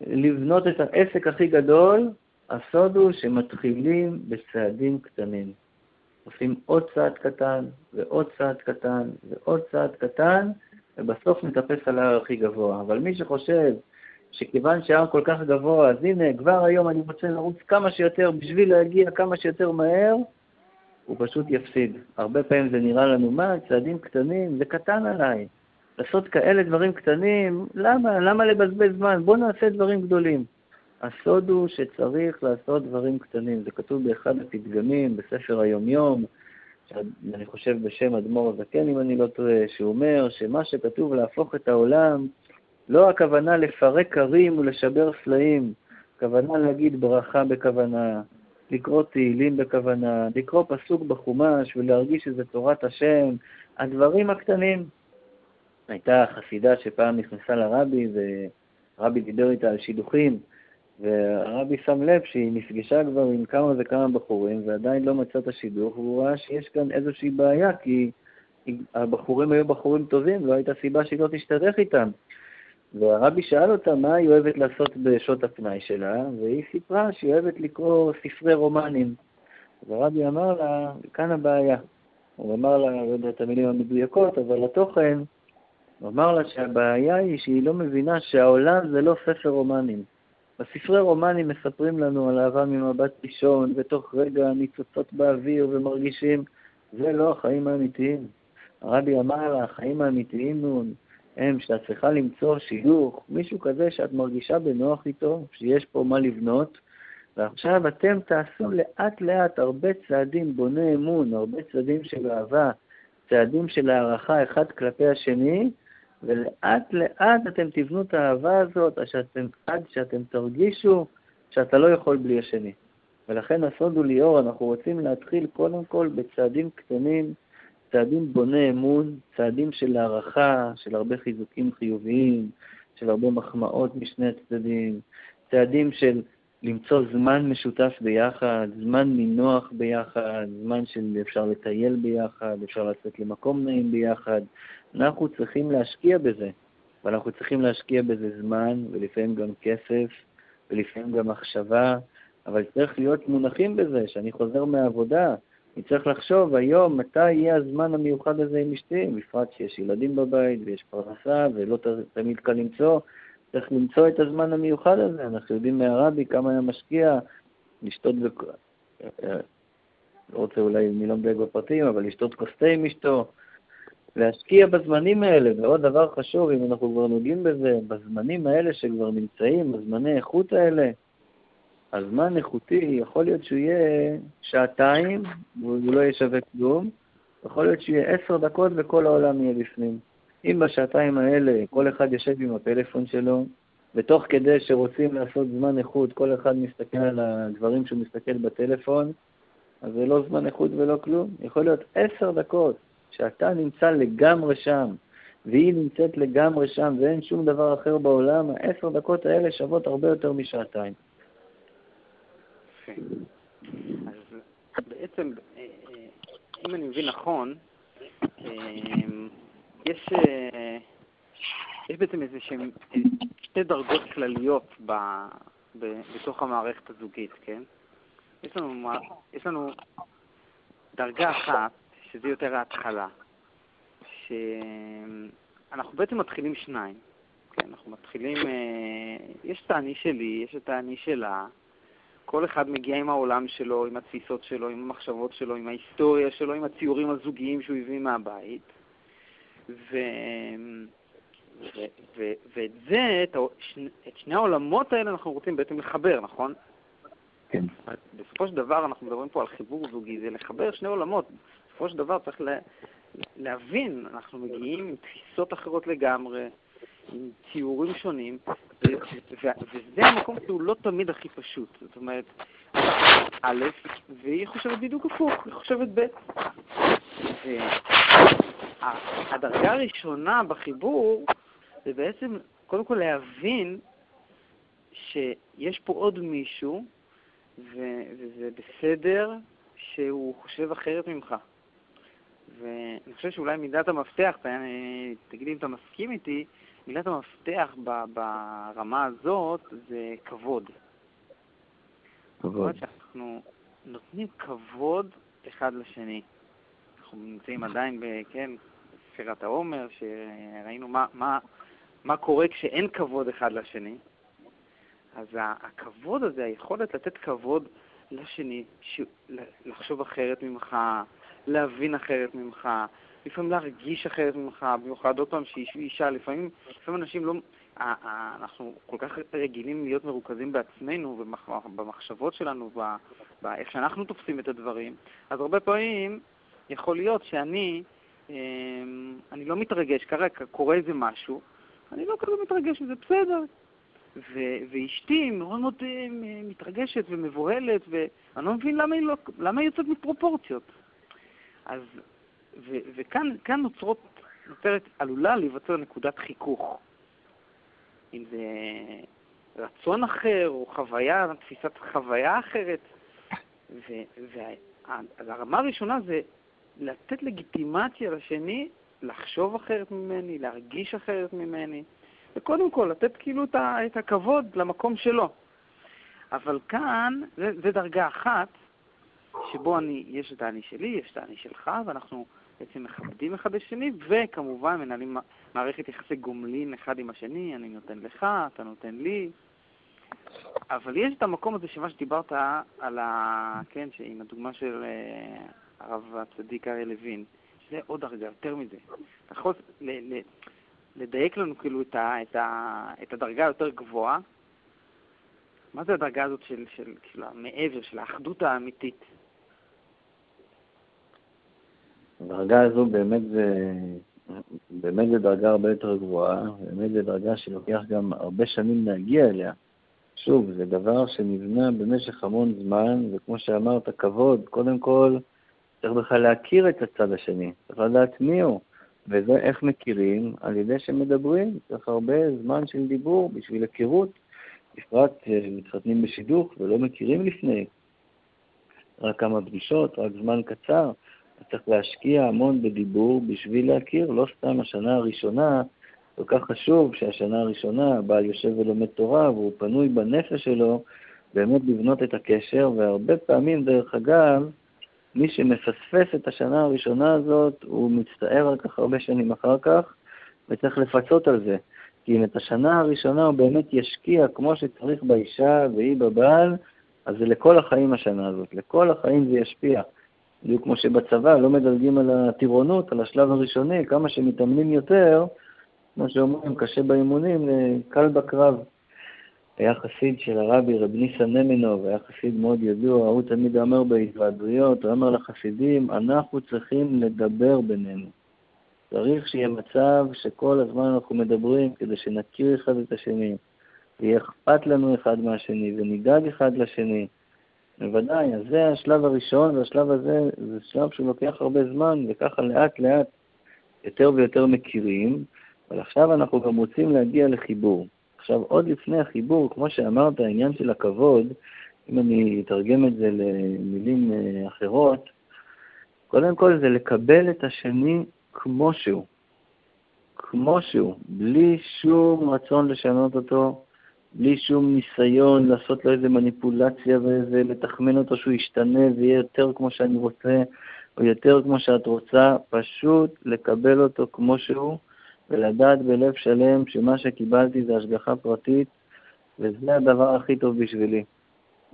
לבנות את העסק הכי גדול, הסוד הוא שמתחילים בצעדים קטנים. עושים עוד צעד קטן, ועוד צעד קטן, ועוד צעד קטן, ובסוף נטפס על ההר הכי גבוה. אבל מי שחושב שכיוון שההר כל כך גבוה, אז הנה, כבר היום אני רוצה לרוץ כמה שיותר בשביל להגיע כמה שיותר מהר, הוא פשוט יפסיד. הרבה פעמים זה נראה לנו, מה, צעדים קטנים, זה קטן עליי. לעשות כאלה דברים קטנים, למה? למה לבזבז זמן? בואו נעשה דברים גדולים. הסוד הוא שצריך לעשות דברים קטנים. זה כתוב באחד הפתגמים, בספר היומיום, אני חושב בשם אדמו"ר הזקן, אם אני לא טועה, שהוא אומר שמה שכתוב להפוך את העולם, לא הכוונה לפרק ערים ולשבר סלעים, הכוונה להגיד ברכה בכוונה, לקרוא תהילים בכוונה, לקרוא פסוק בחומש ולהרגיש שזה תורת השם, הדברים הקטנים. הייתה חסידה שפעם נכנסה לרבי, ורבי דיבר איתה על שידוכים, והרבי שם לב שהיא נפגשה כבר עם כמה וכמה בחורים ועדיין לא מצא את השידוך, והוא ראה שיש כאן איזושהי בעיה, כי הבחורים היו בחורים טובים, לא הייתה סיבה שהיא לא תשתדך איתם. והרבי שאל אותה מה היא אוהבת לעשות בשעות הפנאי שלה, והיא סיפרה שהיא אוהבת לקרוא ספרי רומנים. והרבי אמר לה, כאן הבעיה. הוא אמר לה, לא יודע את המילים המדויקות, אבל התוכן, הוא אמר לה שהבעיה היא שהיא לא מבינה שהעולם זה לא ספר רומנים. בספרי רומנים מספרים לנו על אהבה ממבט ראשון, ותוך רגע ניצוצות באוויר ומרגישים, זה לא החיים האמיתיים. הרבי אמר לה, החיים האמיתיים נון, הם שאת צריכה למצוא שידוך, מישהו כזה שאת מרגישה בנוח איתו, שיש פה מה לבנות, ועכשיו אתם תעשו לאט-לאט הרבה צעדים בוני אמון, הרבה צעדים של אהבה, צעדים של הערכה אחד כלפי השני, ולאט לאט אתם תבנו את האהבה הזאת שאתם, עד שאתם תרגישו שאתה לא יכול בלי השני. ולכן הסוד הוא ליאור, אנחנו רוצים להתחיל קודם כל בצעדים קטנים, צעדים בוני אמון, צעדים של הערכה, של הרבה חיזוקים חיוביים, של הרבה מחמאות משני הצדדים, צעדים של למצוא זמן משותף ביחד, זמן נינוח ביחד, זמן של אפשר לטייל ביחד, אפשר לצאת למקום נעים ביחד. אנחנו צריכים להשקיע בזה, ואנחנו צריכים להשקיע בזה זמן, ולפעמים גם כסף, ולפעמים גם מחשבה, אבל צריך להיות מונחים בזה, שאני חוזר מהעבודה, אני צריך לחשוב היום מתי יהיה הזמן המיוחד הזה עם אשתי, בפרט שיש ילדים בבית ויש פרנסה ולא תמיד קל למצוא, צריך למצוא את הזמן המיוחד הזה. אנחנו יודעים מהרבי כמה היה משקיע לשתות, בק... לא רוצה אולי, אני לא מדייק בפרטים, אבל לשתות כוס תה עם אשתו, להשקיע בזמנים האלה. ועוד דבר חשוב, אם אנחנו כבר נוגעים בזה, בזמנים האלה שכבר נמצאים, בזמני איכות האלה, הזמן איכותי, יכול להיות שהוא יהיה שעתיים, והוא לא יהיה שווה כלום, יכול להיות שיהיה עשר דקות וכל העולם יהיה בפנים. אם בשעתיים האלה כל אחד יושב עם הפלאפון שלו, ותוך כדי שרוצים לעשות זמן איכות, כל אחד מסתכל על הדברים שהוא מסתכל בטלפון, אז זה לא זמן איכות ולא כלום. יכול להיות עשר דקות שאתה נמצא לגמרי שם, והיא נמצאת לגמרי שם, ואין שום דבר אחר בעולם, העשר דקות האלה שוות הרבה יותר משעתיים. אז בעצם, אה, אה, אם אני מבין נכון, אה, יש, יש בעצם איזה שהן שתי דרגות כלליות ב, ב, בתוך המערכת הזוגית, כן? יש לנו, יש לנו דרגה אחת, שזה יותר ההתחלה, שאנחנו בעצם מתחילים שניים, כן, אנחנו מתחילים, אה, יש את האני שלי, יש את האני שלה. כל אחד מגיע עם העולם שלו, עם התפיסות שלו, עם המחשבות שלו, עם ההיסטוריה שלו, עם הציורים הזוגיים שהוא הביא מהבית. ו... ו... ו... ואת זה, את, שני... את שני העולמות האלה אנחנו רוצים בעצם לחבר, נכון? כן. בסופו של דבר אנחנו מדברים פה על חיבור זוגי, זה לחבר שני עולמות. בסופו של דבר צריך לה... להבין, אנחנו מגיעים עם תפיסות אחרות לגמרי, עם ציורים שונים, וזה המקום שהוא לא תמיד הכי פשוט. זאת אומרת, א', והיא חושבת בדיוק הפוך, היא חושבת ב'. והדרגה הראשונה בחיבור זה בעצם, קודם כל להבין שיש פה עוד מישהו, וזה בסדר שהוא חושב אחרת ממך. ואני חושב שאולי מידת המפתח, תגיד לי אם אתה מסכים איתי, מילת המפתח ברמה הזאת זה כבוד. כבוד. שאנחנו נותנים כבוד אחד לשני. אנחנו נמצאים עדיין, ב, כן, בספירת העומר, שראינו מה, מה, מה קורה כשאין כבוד אחד לשני. אז הכבוד הזה, היכולת לתת כבוד לשני, ש... לחשוב אחרת ממך, להבין אחרת ממך, לפעמים להרגיש אחרת ממך, במיוחד עוד פעם שהיא אישה, לפעמים, לפעמים אנשים לא... אנחנו כל כך רגילים להיות מרוכזים בעצמנו ובמחשבות שלנו, באיך שאנחנו תופסים את הדברים, אז הרבה פעמים יכול להיות שאני אמ, אני לא מתרגש, כרגע קורה איזה משהו, אני לא כזה מתרגש וזה בסדר. ו- ואשתי מאוד מאוד אה, מתרגשת ומבוהלת, ואני לא מבין למה היא, לא, למה היא יוצאת מפרופורציות. אז ו- וכאן נוצרות, נוצרת, עלולה להיווצר נקודת חיכוך. אם זה רצון אחר או חוויה, תפיסת חוויה אחרת. והרמה הראשונה זה לתת לגיטימציה לשני לחשוב אחרת ממני, להרגיש אחרת ממני, וקודם כל לתת כאילו את הכבוד למקום שלו. אבל כאן, זה, דרגה אחת, שבו אני, יש את האני שלי, יש את האני שלך, ואנחנו בעצם מכבדים אחד את השני, וכמובן מנהלים מערכת יחסי גומלין אחד עם השני, אני נותן לך, אתה נותן לי. אבל יש את המקום הזה שמה שדיברת על ה... כן, עם הדוגמה של אה, הרב הצדיק אריה לוין, שזה עוד דרגה, יותר מזה. אתה יכול לדייק לנו כאילו את, ה, את, ה, את הדרגה היותר גבוהה. מה זה הדרגה הזאת של, של, של המעבר, של האחדות האמיתית? הדרגה הזו באמת זה, באמת זה דרגה הרבה יותר גבוהה, באמת זה דרגה שלוקח גם הרבה שנים להגיע אליה. שוב, זה דבר שנבנה במשך המון זמן, וכמו שאמרת, כבוד, קודם כל צריך בכלל להכיר את הצד השני, צריך לדעת מי הוא, וזה איך מכירים? על ידי שמדברים, צריך הרבה זמן של דיבור בשביל היכרות, בפרט אה, מתחתנים בשידוך ולא מכירים לפני, רק כמה פגישות, רק זמן קצר. צריך להשקיע המון בדיבור בשביל להכיר, לא סתם השנה הראשונה, כל כך חשוב שהשנה הראשונה הבעל יושב ולומד תורה והוא פנוי בנפש שלו באמת לבנות את הקשר, והרבה פעמים, דרך אגב, מי שמפספס את השנה הראשונה הזאת, הוא מצטער על כך הרבה שנים אחר כך, וצריך לפצות על זה. כי אם את השנה הראשונה הוא באמת ישקיע כמו שצריך באישה והיא בבעל, אז זה לכל החיים השנה הזאת, לכל החיים זה ישפיע. בדיוק כמו שבצבא לא מדלגים על הטירונות, על השלב הראשוני, כמה שמתאמנים יותר, כמו שאומרים, קשה באימונים, קל בקרב. היה חסיד של הרבי רב ניסן נמינוב, היה חסיד מאוד ידוע, הוא תמיד אמר בהתוועדויות, הוא אמר לחסידים, אנחנו צריכים לדבר בינינו. צריך שיהיה מצב שכל הזמן אנחנו מדברים כדי שנכיר אחד את השני, ויהיה אכפת לנו אחד מהשני, ונדאג אחד לשני. בוודאי, אז זה השלב הראשון, והשלב הזה זה שלב שלוקח הרבה זמן, וככה לאט לאט יותר ויותר מכירים, אבל עכשיו אנחנו גם רוצים להגיע לחיבור. עכשיו, עוד לפני החיבור, כמו שאמרת, העניין של הכבוד, אם אני אתרגם את זה למילים אה, אחרות, קודם כל זה לקבל את השני כמו שהוא. כמו שהוא, בלי שום רצון לשנות אותו, בלי שום ניסיון לעשות לו איזה מניפולציה ואיזה לתחמן אותו שהוא ישתנה ויהיה יותר כמו שאני רוצה, או יותר כמו שאת רוצה, פשוט לקבל אותו כמו שהוא, ולדעת בלב שלם שמה שקיבלתי זה השגחה פרטית, וזה הדבר הכי טוב בשבילי.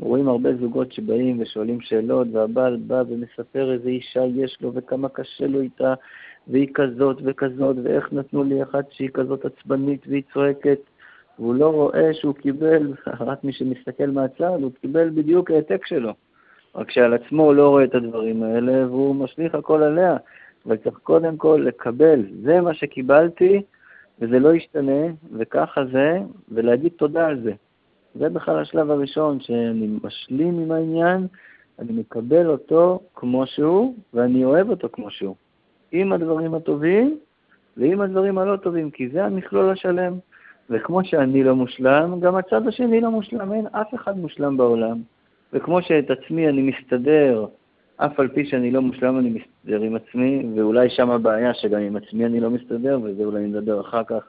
רואים הרבה זוגות שבאים ושואלים שאלות, והבעל בא ומספר איזה אישה יש לו וכמה קשה לו איתה, והיא כזאת וכזאת, ואיך נתנו לי אחת שהיא כזאת עצבנית והיא צועקת, והוא לא רואה שהוא קיבל, רק מי שמסתכל מהצד, הוא קיבל בדיוק העתק שלו. רק שעל עצמו הוא לא רואה את הדברים האלה, והוא משליך הכל עליה. אבל צריך קודם כל לקבל, זה מה שקיבלתי, וזה לא ישתנה, וככה זה, ולהגיד תודה על זה. זה בכלל השלב הראשון, שאני משלים עם העניין, אני מקבל אותו כמו שהוא, ואני אוהב אותו כמו שהוא. עם הדברים הטובים ועם הדברים הלא טובים, כי זה המכלול השלם. וכמו שאני לא מושלם, גם הצד השני לא מושלם, אין אף אחד מושלם בעולם. וכמו שאת עצמי אני מסתדר, אף על פי שאני לא מושלם אני מסתדר עם עצמי, ואולי שם הבעיה שגם עם עצמי אני לא מסתדר, וזה אולי נדבר אחר כך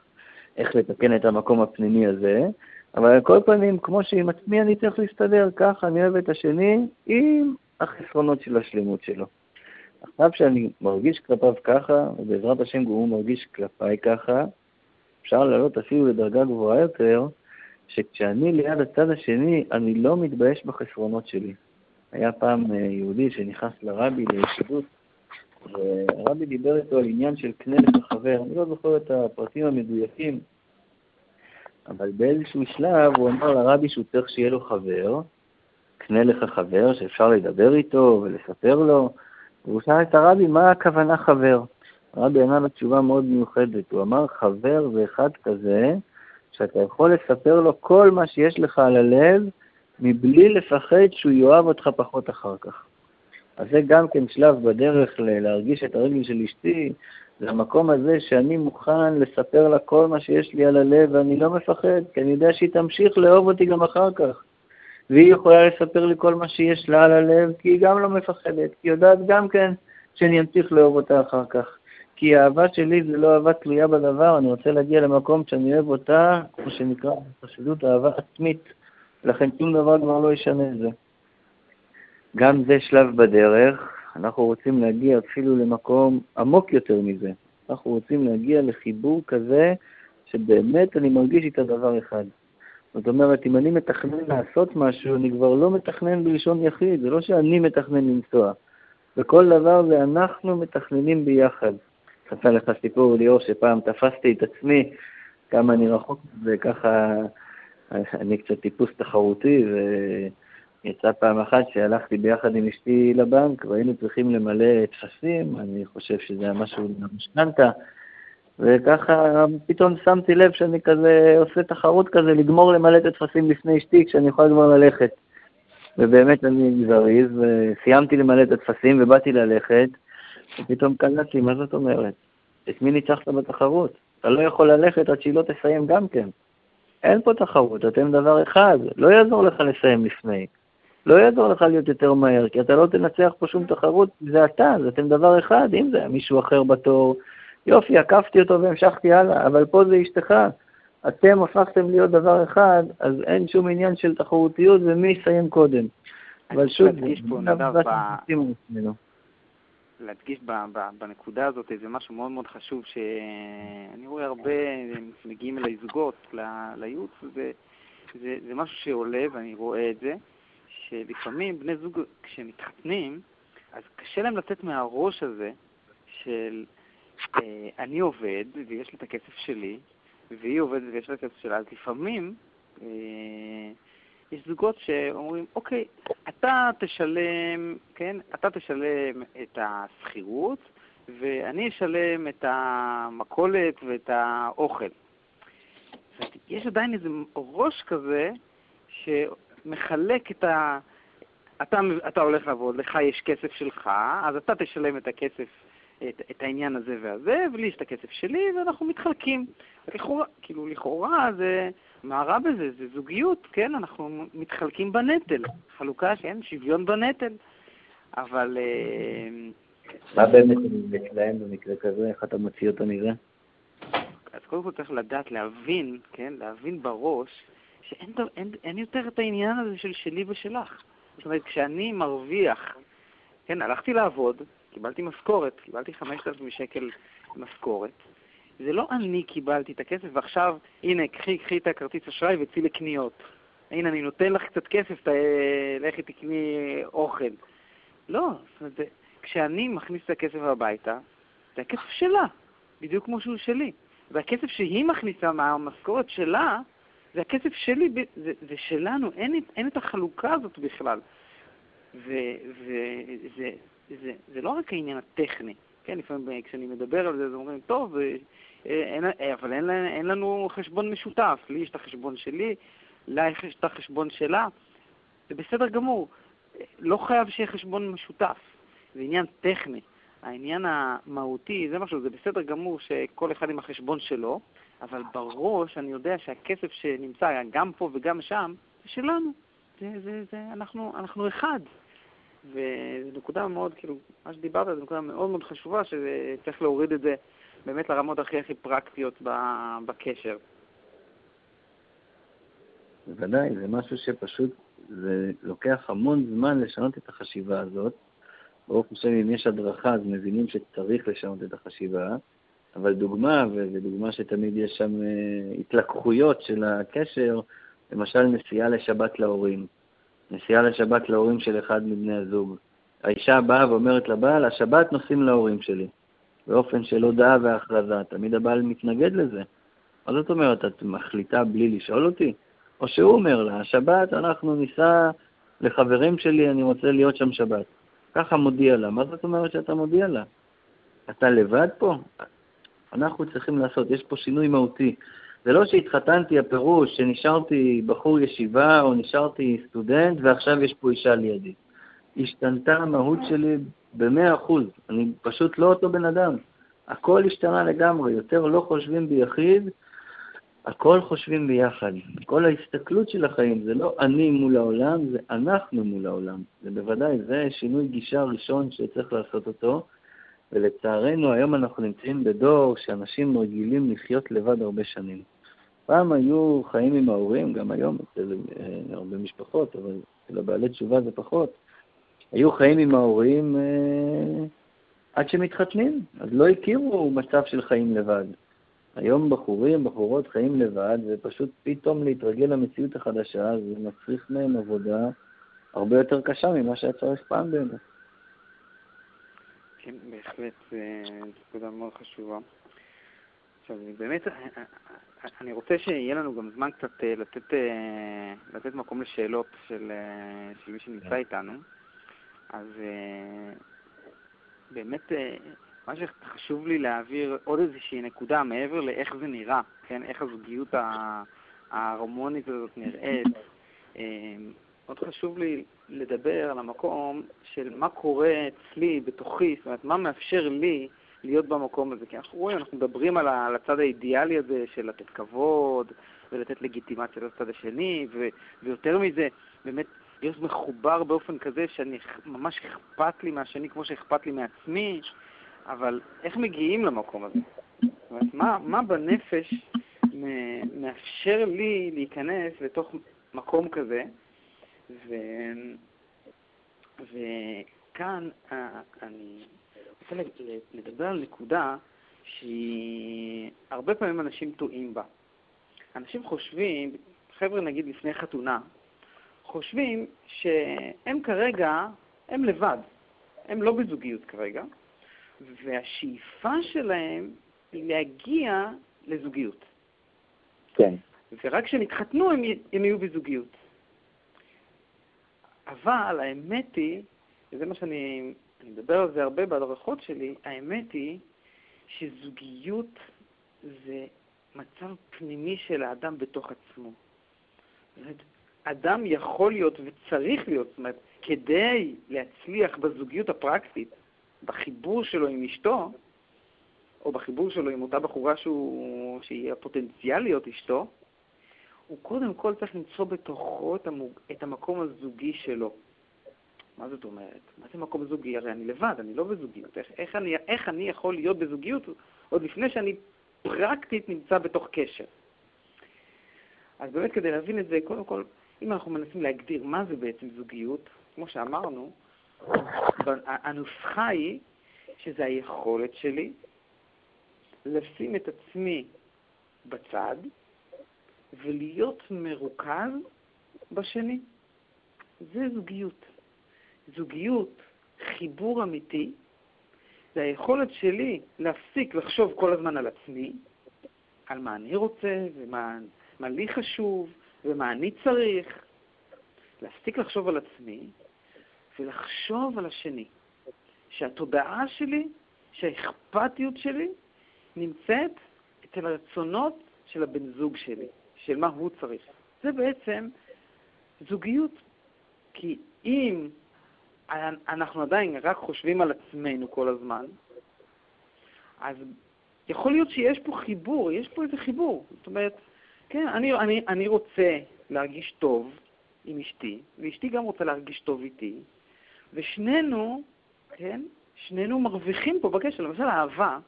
איך לתקן את המקום הפנימי הזה, אבל על כל פנים, כמו שעם עצמי אני צריך להסתדר, ככה אני אוהב את השני עם החסרונות של השלמות שלו. עכשיו שאני מרגיש כלפיו ככה, ובעזרת השם הוא מרגיש כלפיי ככה, אפשר לעלות אפילו לדרגה גבוהה יותר, שכשאני ליד הצד השני, אני לא מתבייש בחסרונות שלי. היה פעם אה, יהודי שנכנס לרבי לישיבות, והרבי דיבר איתו על עניין של קנה לך חבר. אני לא זוכר את הפרטים המדויקים, אבל באיזשהו שלב הוא אמר לרבי שהוא צריך שיהיה לו חבר, קנה לך חבר שאפשר לדבר איתו ולספר לו, והוא שאל את הרבי מה הכוונה חבר. הרבי ענה לו תשובה מאוד מיוחדת, הוא אמר חבר זה אחד כזה שאתה יכול לספר לו כל מה שיש לך על הלב מבלי לפחד שהוא יאהב אותך פחות אחר כך. אז זה גם כן שלב בדרך להרגיש את הרגל של אשתי, זה המקום הזה שאני מוכן לספר לה כל מה שיש לי על הלב ואני לא מפחד, כי אני יודע שהיא תמשיך לאהוב אותי גם אחר כך. והיא יכולה לספר לי כל מה שיש לה על הלב, כי היא גם לא מפחדת, כי היא יודעת גם כן שאני אמשיך לאהוב אותה אחר כך. כי האהבה שלי זה לא אהבה תלויה בדבר, אני רוצה להגיע למקום שאני אוהב אותה, כמו שנקרא בחסידות אהבה עצמית, לכן שום דבר כבר לא ישנה את זה. גם זה שלב בדרך, אנחנו רוצים להגיע אפילו למקום עמוק יותר מזה. אנחנו רוצים להגיע לחיבור כזה שבאמת אני מרגיש איתה דבר אחד. זאת אומרת, אם אני מתכנן לעשות משהו, אני כבר לא מתכנן בלשון יחיד, זה לא שאני מתכנן לנסוע. וכל דבר זה אנחנו מתכננים ביחד. אספר לך סיפור, ליאור, שפעם תפסתי את עצמי, כמה אני רחוק וככה אני קצת טיפוס תחרותי, ויצא פעם אחת שהלכתי ביחד עם אשתי לבנק, והיינו צריכים למלא טפסים, אני חושב שזה היה משהו למשכנתה, וככה פתאום שמתי לב שאני כזה עושה תחרות כזה, לגמור למלא את הטפסים לפני אשתי, כשאני יכול כבר ללכת. ובאמת אני זריז, וסיימתי למלא את הטפסים ובאתי ללכת, ופתאום קלטתי, מה זאת אומרת? את מי ניצחת בתחרות? אתה לא יכול ללכת עד שהיא לא תסיים גם כן. אין פה תחרות, אתם דבר אחד, לא יעזור לך לסיים לפני. לא יעזור לך להיות יותר מהר, כי אתה לא תנצח פה שום תחרות, זה אתה, זה אתם דבר אחד, אם זה היה מישהו אחר בתור, יופי, עקפתי אותו והמשכתי הלאה, אבל פה זה אשתך. אתם הפכתם להיות דבר אחד, אז אין שום עניין של תחרותיות ומי יסיים קודם. אבל שוב, להדגיש בנקודה הזאת איזה משהו מאוד מאוד חשוב, שאני רואה הרבה מגיעים אליי זוגות לייעוץ, זה, זה, זה משהו שעולה ואני רואה את זה, שלפעמים בני זוג כשמתחתנים, אז קשה להם לצאת מהראש הזה של אה, אני עובד ויש לי את הכסף שלי, והיא עובדת ויש לה את הכסף שלה, אז לפעמים אה, יש זוגות שאומרים, אוקיי, אתה תשלם, כן, אתה תשלם את השכירות, ואני אשלם את המכולת ואת האוכל. יש עדיין איזה ראש כזה שמחלק את ה... אתה, אתה הולך לעבוד, לך יש כסף שלך, אז אתה תשלם את הכסף, את, את העניין הזה והזה, ולי יש את הכסף שלי, ואנחנו מתחלקים. לכאורה, כאילו, לכאורה זה... מה רע בזה? זה זוגיות, כן? אנחנו מתחלקים בנטל. חלוקה, כן? שוויון בנטל. אבל... אה, מה באמת נדלק להם במקרה כזה? איך אתה מוציא אותו מזה? אז קודם כל צריך לדעת, להבין, כן? להבין בראש, שאין אין, אין יותר את העניין הזה של שלי ושלך. זאת אומרת, כשאני מרוויח, כן, הלכתי לעבוד, קיבלתי משכורת, קיבלתי 5,000 שקל משכורת, זה לא אני קיבלתי את הכסף ועכשיו, הנה, קחי, קחי את הכרטיס אשראי וצאי לקניות. הנה, אני נותן לך קצת כסף, לכי תקני אוכל. לא, זאת אומרת, כשאני מכניס את הכסף הביתה, זה הכסף שלה, בדיוק כמו שהוא שלי. והכסף שהיא מכניסה מהמשכורת שלה, זה הכסף שלי, זה, זה שלנו, אין, אין את החלוקה הזאת בכלל. וזה זה, זה לא רק העניין הטכני, כן, לפעמים כשאני מדבר על זה, אז אומרים, טוב, אה, אין, אבל אין, אין לנו חשבון משותף, לי יש את החשבון שלי, לה יש את החשבון שלה, זה בסדר גמור. לא חייב שיהיה חשבון משותף, זה עניין טכני. העניין המהותי זה משהו, זה בסדר גמור שכל אחד עם החשבון שלו, אבל בראש אני יודע שהכסף שנמצא גם פה וגם שם, זה שלנו. זה, זה, זה, אנחנו, אנחנו אחד. וזו נקודה מאוד, כאילו, מה שדיברת זו נקודה מאוד מאוד חשובה, שצריך להוריד את זה באמת לרמות הכי הכי פרקטיות בקשר. בוודאי, זה משהו שפשוט, זה לוקח המון זמן לשנות את החשיבה הזאת. ברוך השם, אם יש הדרכה, אז מבינים שצריך לשנות את החשיבה. אבל דוגמה, ודוגמה שתמיד יש שם אה, התלקחויות של הקשר, למשל נסיעה לשבת להורים. נסיעה לשבת להורים של אחד מבני הזוג. האישה באה ואומרת לבעל, השבת נוסעים להורים שלי, באופן של הודעה והכרזה. תמיד הבעל מתנגד לזה. מה זאת אומרת, את מחליטה בלי לשאול אותי? או שהוא אומר לה, השבת אנחנו ניסע לחברים שלי, אני רוצה להיות שם שבת. ככה מודיע לה. מה זאת אומרת שאתה מודיע לה? אתה לבד פה? אנחנו צריכים לעשות, יש פה שינוי מהותי. זה לא שהתחתנתי, הפירוש שנשארתי בחור ישיבה או נשארתי סטודנט ועכשיו יש פה אישה לידי. השתנתה המהות שלי במאה אחוז, אני פשוט לא אותו בן אדם. הכל השתנה לגמרי, יותר לא חושבים ביחיד, הכל חושבים ביחד. כל ההסתכלות של החיים זה לא אני מול העולם, זה אנחנו מול העולם. זה בוודאי, זה שינוי גישה ראשון שצריך לעשות אותו. ולצערנו היום אנחנו נמצאים בדור שאנשים רגילים לחיות לבד הרבה שנים. פעם היו חיים עם ההורים, גם היום אצל אה, הרבה משפחות, אבל אצל הבעלי תשובה זה פחות. היו חיים עם ההורים אה, עד שמתחתנים, אז לא הכירו מצב של חיים לבד. היום בחורים, בחורות חיים לבד, ופשוט פתאום להתרגל למציאות החדשה, זה מצריך מהם עבודה הרבה יותר קשה ממה שהיה צריך פעם באמת. כן, בהחלט, זו נקודה מאוד חשובה. עכשיו, באמת, אה, אה, אה, אני רוצה שיהיה לנו גם זמן קצת לתת, לתת מקום לשאלות של, של מי שנמצא כן. איתנו. אז באמת, מה שחשוב לי להעביר עוד איזושהי נקודה מעבר לאיך זה נראה, כן? איך הזוגיות ההרמונית הזאת נראית. מאוד חשוב לי לדבר על המקום של מה קורה אצלי, בתוכי, זאת אומרת, מה מאפשר לי להיות במקום הזה. כי אנחנו רואים, אנחנו מדברים על, הצד האידיאלי הזה של לתת כבוד ולתת לגיטימציה לצד השני, ו, ויותר מזה, באמת להיות מחובר באופן כזה שאני ממש אכפת לי מהשני כמו שאכפת לי מעצמי, אבל איך מגיעים למקום הזה? אומרת, מה, מה בנפש מאפשר לי להיכנס לתוך מקום כזה, ו... וכאן אה, אני רוצה לדבר על נקודה שהרבה פעמים אנשים טועים בה. אנשים חושבים, חבר'ה נגיד לפני חתונה, חושבים שהם כרגע, הם לבד, הם לא בזוגיות כרגע, והשאיפה שלהם היא להגיע לזוגיות. כן. ורק כשהם יתחתנו הם, הם יהיו בזוגיות. אבל האמת היא, וזה מה שאני אני מדבר על זה הרבה בהדרכות שלי, האמת היא שזוגיות זה מצב פנימי של האדם בתוך עצמו. אדם יכול להיות וצריך להיות, זאת אומרת, כדי להצליח בזוגיות הפרקטית, בחיבור שלו עם אשתו, או בחיבור שלו עם אותה בחורה שהוא, שהיא הפוטנציאל להיות אשתו, הוא קודם כל צריך למצוא בתוכו את, המוג... את המקום הזוגי שלו. מה זאת אומרת? מה זה מקום זוגי? הרי אני לבד, אני לא בזוגיות. איך, איך, אני, איך אני יכול להיות בזוגיות עוד לפני שאני פרקטית נמצא בתוך קשר? אז באמת כדי להבין את זה, קודם כל, אם אנחנו מנסים להגדיר מה זה בעצם זוגיות, כמו שאמרנו, הנוסחה היא שזה היכולת שלי לשים את עצמי בצד ולהיות מרוכז בשני. זה זוגיות. זוגיות, חיבור אמיתי, זה היכולת שלי להפסיק לחשוב כל הזמן על עצמי, על מה אני רוצה ומה מה לי חשוב ומה אני צריך. להפסיק לחשוב על עצמי ולחשוב על השני. שהתודעה שלי, שהאכפתיות שלי, נמצאת אצל הרצונות של הבן זוג שלי, של מה הוא צריך. זה בעצם זוגיות. כי אם אנחנו עדיין רק חושבים על עצמנו כל הזמן, אז יכול להיות שיש פה חיבור, יש פה איזה חיבור. זאת אומרת, כן, אני, אני, אני רוצה להרגיש טוב עם אשתי, ואשתי גם רוצה להרגיש טוב איתי, ושנינו, כן, שנינו מרוויחים פה בקשר. למשל, אהבה,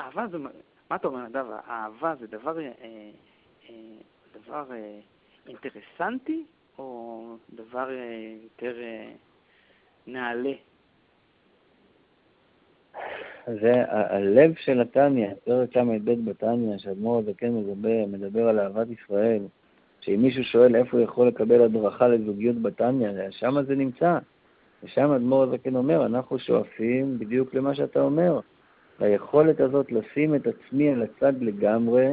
אהבה זה, מה אתה אומר, נדב? אהבה זה דבר, אה, אה, דבר אה, אינטרסנטי או דבר אה, יותר אה, נעלה? זה הלב של התניא, פרק ל"ב בתניא, שאדמו"ר הזקן מדבר, מדבר על אהבת ישראל, שאם מישהו שואל איפה הוא יכול לקבל הדרכה לזוגיות בתניא, שם זה נמצא. ושם אדמו"ר הזקן אומר, אנחנו שואפים בדיוק למה שאתה אומר, ליכולת הזאת לשים את עצמי על הצד לגמרי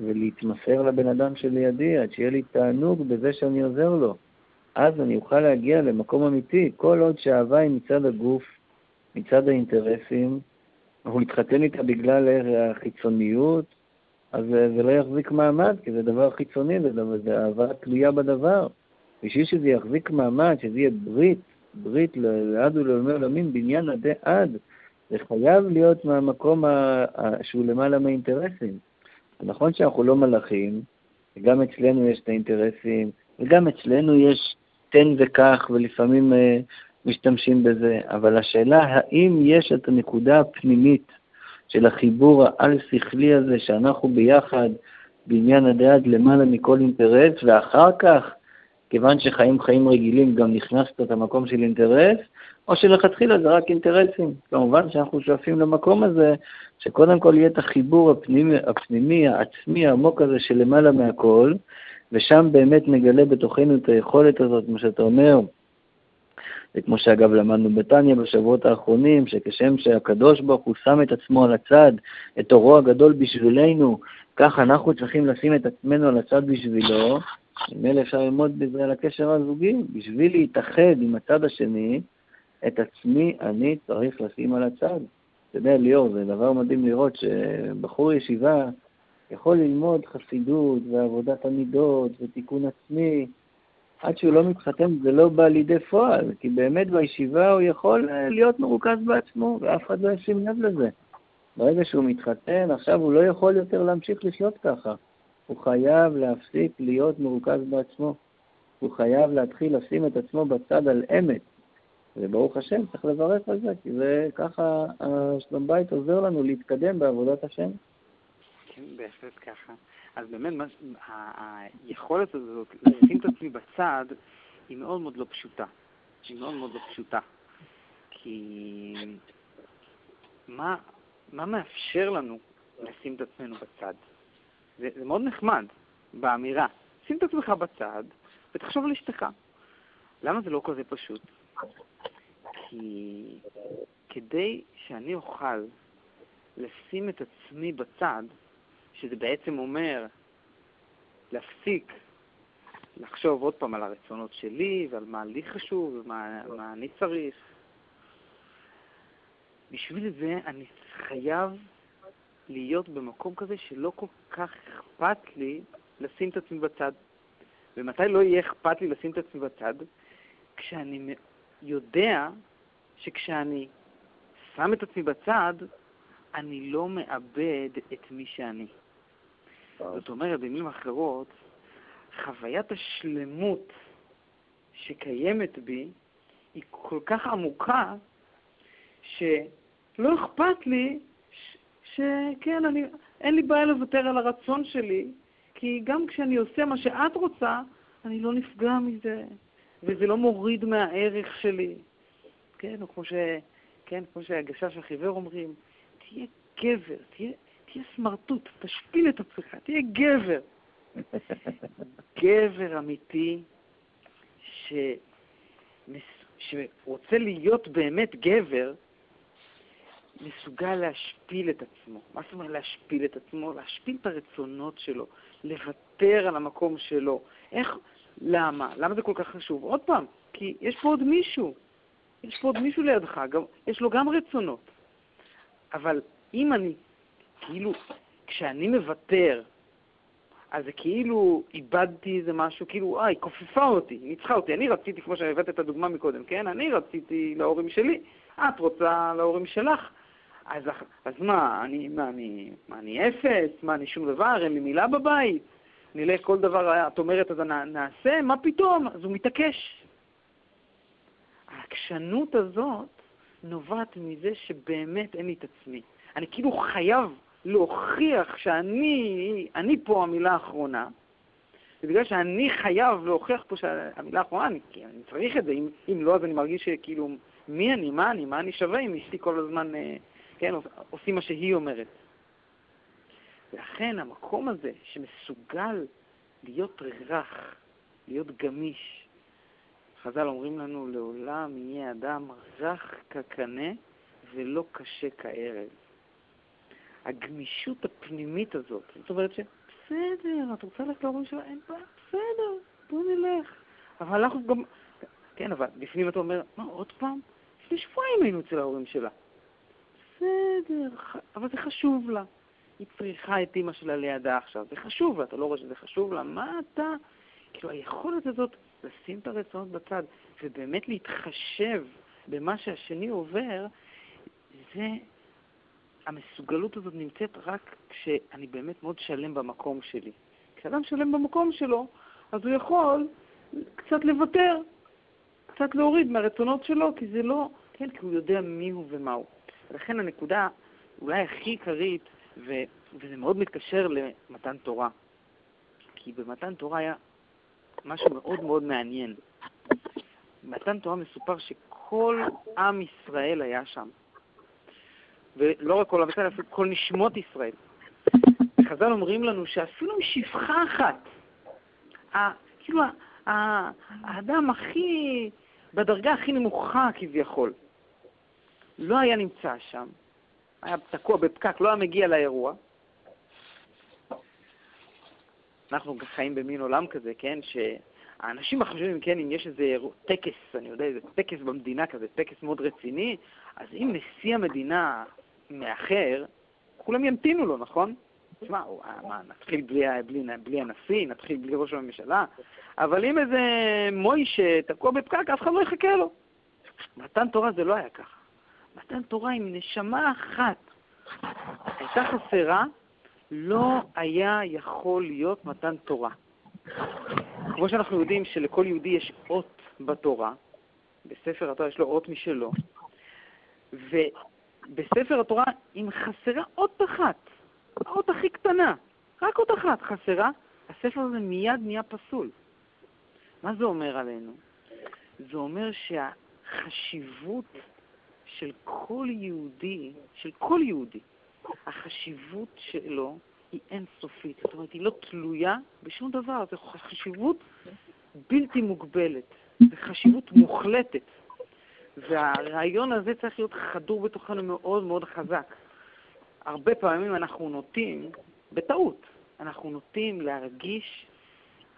ולהתמסר לבן אדם שלידי, עד שיהיה לי תענוג בזה שאני עוזר לו. אז אני אוכל להגיע למקום אמיתי. כל עוד שאהבה היא מצד הגוף, מצד האינטרסים, אנחנו נתחתן איתה בגלל החיצוניות, אז זה לא יחזיק מעמד, כי זה דבר חיצוני, זה, דבר, זה אהבה תלויה בדבר. בשביל שזה יחזיק מעמד, שזה יהיה ברית, ברית לעד ולעולמי עולמים, בניין עדי עד, זה חייב להיות מהמקום ה, שהוא למעלה מהאינטרסים. נכון שאנחנו לא מלאכים, וגם אצלנו יש את האינטרסים, וגם אצלנו יש תן וקח, ולפעמים uh, משתמשים בזה, אבל השאלה האם יש את הנקודה הפנימית של החיבור העל-שכלי הזה, שאנחנו ביחד בעניין הדעת למעלה מכל אינטרס, ואחר כך, כיוון שחיים חיים רגילים, גם נכנסת את המקום של אינטרס, או שלכתחילה זה רק אינטרסים. כמובן שאנחנו שואפים למקום הזה, שקודם כל יהיה את החיבור הפנימי, הפנימי העצמי, העמוק הזה של למעלה מהכל, ושם באמת נגלה בתוכנו את היכולת הזאת, כמו שאתה אומר, וכמו שאגב למדנו בתניא בשבועות האחרונים, שכשם שהקדוש ברוך הוא שם את עצמו על הצד, את אורו הגדול בשבילנו, כך אנחנו צריכים לשים את עצמנו על הצד בשבילו, ממילא אפשר ללמוד בזה על הקשר הזוגי, בשביל להתאחד עם הצד השני, את עצמי אני צריך לשים על הצד. אתה יודע, ליאור, זה דבר מדהים לראות שבחור ישיבה יכול ללמוד חסידות ועבודת המידות ותיקון עצמי, עד שהוא לא מתחתן זה לא בא לידי פועל, כי באמת בישיבה הוא יכול להיות מרוכז בעצמו, ואף אחד לא ישים לב לזה. ברגע שהוא מתחתן, עכשיו הוא לא יכול יותר להמשיך לחיות ככה. הוא חייב להפסיק להיות מרוכז בעצמו. הוא חייב להתחיל לשים את עצמו בצד על אמת. וברוך השם, צריך לברך על זה, כי זה ככה, השלום בית עוזר לנו להתקדם בעבודת השם. כן, בהחלט ככה. אז באמת, היכולת הזאת לשים את עצמי בצד היא מאוד מאוד לא פשוטה. היא מאוד מאוד לא פשוטה. כי מה, מה מאפשר לנו לשים את עצמנו בצד? זה, זה מאוד נחמד באמירה. שים את עצמך בצד ותחשוב על אשתך. למה זה לא כזה פשוט? כי כדי שאני אוכל לשים את עצמי בצד, שזה בעצם אומר להפסיק לחשוב עוד פעם על הרצונות שלי ועל מה לי חשוב ומה מה אני צריך. בשביל זה אני חייב להיות במקום כזה שלא כל כך אכפת לי לשים את עצמי בצד. ומתי לא יהיה אכפת לי לשים את עצמי בצד? כשאני יודע שכשאני שם את עצמי בצד, אני לא מאבד את מי שאני. זאת אומרת, במילים אחרות, חוויית השלמות שקיימת בי היא כל כך עמוקה, שלא אכפת לי שכן, אני, אין לי בעיה לוותר על הרצון שלי, כי גם כשאני עושה מה שאת רוצה, אני לא נפגע מזה, וזה לא מוריד מהערך שלי. כן, או כמו, ש, כן, כמו שהגשש החיוור אומרים, תהיה גבר, תהיה, תהיה סמרטוט, תשפיל את עצמך, תהיה גבר. גבר אמיתי ש... שרוצה להיות באמת גבר, מסוגל להשפיל את עצמו. מה זאת אומרת להשפיל את עצמו? להשפיל את הרצונות שלו, לוותר על המקום שלו. איך, למה? למה זה כל כך חשוב? עוד פעם, כי יש פה עוד מישהו. יש פה עוד מישהו לידך, גם, יש לו גם רצונות. אבל אם אני, כאילו, כשאני מוותר, אז זה כאילו איבדתי איזה משהו, כאילו, אה, היא כופפה אותי, היא ניצחה אותי. אני רציתי, כמו שהבאת את הדוגמה מקודם, כן? אני רציתי להורים שלי, את רוצה להורים שלך. אז, אז מה, אני, מה, אני, מה, אני אפס? מה, אני שום דבר? אין לי מילה בבית? נלך כל דבר, את אומרת, אז נעשה? מה פתאום? אז הוא מתעקש. העקשנות הזאת נובעת מזה שבאמת אין לי את עצמי. אני כאילו חייב להוכיח שאני אני פה המילה האחרונה, ובגלל שאני חייב להוכיח פה שהמילה האחרונה, אני, אני צריך את זה, אם, אם לא, אז אני מרגיש שכאילו, מי אני, מה אני, מה אני שווה אם אשתי כל הזמן, אה, כן, עושים מה שהיא אומרת. ולכן המקום הזה שמסוגל להיות רך, להיות גמיש, חז"ל אומרים לנו, לעולם יהיה אדם רך כקנה ולא קשה כארז. הגמישות הפנימית הזאת, זאת אומרת שבסדר, את רוצה ללכת להורים שלה? אין בעיה, בסדר, בוא נלך. אבל אנחנו גם... כן, אבל בפנים אתה אומר, מה, עוד פעם? לפני שבועיים היינו אצל ההורים שלה. בסדר, אבל זה חשוב לה. היא צריכה את אימא שלה לידה עכשיו, זה חשוב לה, אתה לא רואה שזה חשוב לה? מה אתה... כאילו, היכולת הזאת לשים את הרצונות בצד ובאמת להתחשב במה שהשני עובר, זה... המסוגלות הזאת נמצאת רק כשאני באמת מאוד שלם במקום שלי. כשאדם שלם במקום שלו, אז הוא יכול קצת לוותר, קצת להוריד מהרצונות שלו, כי זה לא, כן, כי הוא יודע מי הוא ומה הוא. ולכן הנקודה אולי הכי עיקרית, ו, וזה מאוד מתקשר למתן תורה, כי במתן תורה היה משהו מאוד מאוד מעניין. במתן תורה מסופר שכל עם ישראל היה שם. ולא רק כל עם ישראל, אפילו כל נשמות ישראל. חז"ל אומרים לנו שאפילו משפחה אחת, כאילו האדם הכי, בדרגה הכי נמוכה כביכול, לא היה נמצא שם, היה תקוע בפקק, לא היה מגיע לאירוע. אנחנו חיים במין עולם כזה, כן, שהאנשים מחשבים, כן, אם יש איזה טקס, אני יודע, איזה טקס במדינה כזה, טקס מאוד רציני, אז אם נשיא המדינה מאחר, כולם ימתינו לו, נכון? תשמע, מה, נתחיל בלי, בלי, בלי הנשיא, נתחיל בלי ראש הממשלה, אבל אם איזה מוישה תקוע בפקק, אף אחד לא יחכה לו. מתן תורה זה לא היה ככה. מתן תורה עם נשמה אחת הייתה חסרה, לא היה יכול להיות מתן תורה. כמו שאנחנו יודעים שלכל יהודי יש אות בתורה, בספר התורה יש לו אות משלו, ובספר התורה, אם חסרה אות אחת, האות הכי קטנה, רק אות אחת חסרה, הספר הזה מיד נהיה פסול. מה זה אומר עלינו? זה אומר שהחשיבות של כל יהודי, של כל יהודי, החשיבות שלו היא אינסופית. זאת אומרת, היא לא תלויה בשום דבר, זו חשיבות בלתי מוגבלת, זו חשיבות מוחלטת. והרעיון הזה צריך להיות חדור בתוכנו מאוד מאוד חזק. הרבה פעמים אנחנו נוטים, בטעות, אנחנו נוטים להרגיש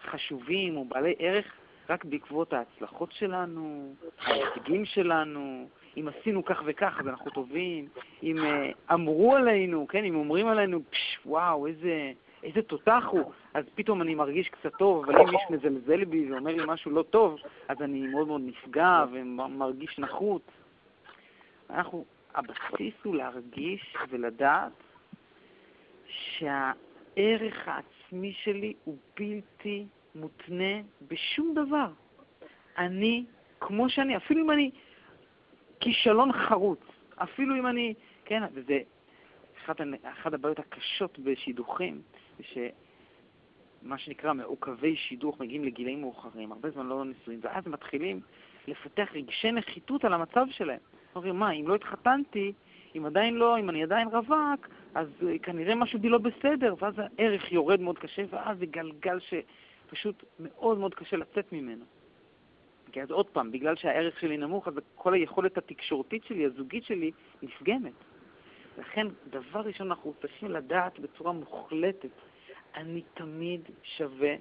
חשובים או בעלי ערך רק בעקבות ההצלחות שלנו, ההישגים שלנו, אם עשינו כך וכך אז אנחנו טובים, אם uh, אמרו עלינו, כן, אם אומרים עלינו, פש, וואו, איזה, איזה תותח הוא, אז פתאום אני מרגיש קצת טוב, אבל אם מישהו מזלזל בי ואומר לי משהו לא טוב, אז אני מאוד מאוד נפגע ומרגיש נחות. אנחנו, הבסיס הוא להרגיש ולדעת שהערך העצמי שלי הוא בלתי מותנה בשום דבר. אני, כמו שאני, אפילו אם אני כישלון חרוץ. אפילו אם אני, כן, וזה אחת, אחת הבעיות הקשות בשידוכים, שמה שנקרא מעוכבי שידוך מגיעים לגילאים מאוחרים, הרבה זמן לא נשואים, ואז מתחילים לפתח רגשי נחיתות על המצב שלהם. אומרים, מה, אם לא התחתנתי, אם עדיין לא, אם אני עדיין רווק, אז אה, כנראה משהו בי לא בסדר, ואז הערך יורד מאוד קשה, ואז זה גלגל שפשוט מאוד מאוד קשה לצאת ממנו. כי אז עוד פעם, בגלל שהערך שלי נמוך, אז כל היכולת התקשורתית שלי, הזוגית שלי, נפגמת. לכן, דבר ראשון, אנחנו צריכים לדעת בצורה מוחלטת, אני תמיד שווה,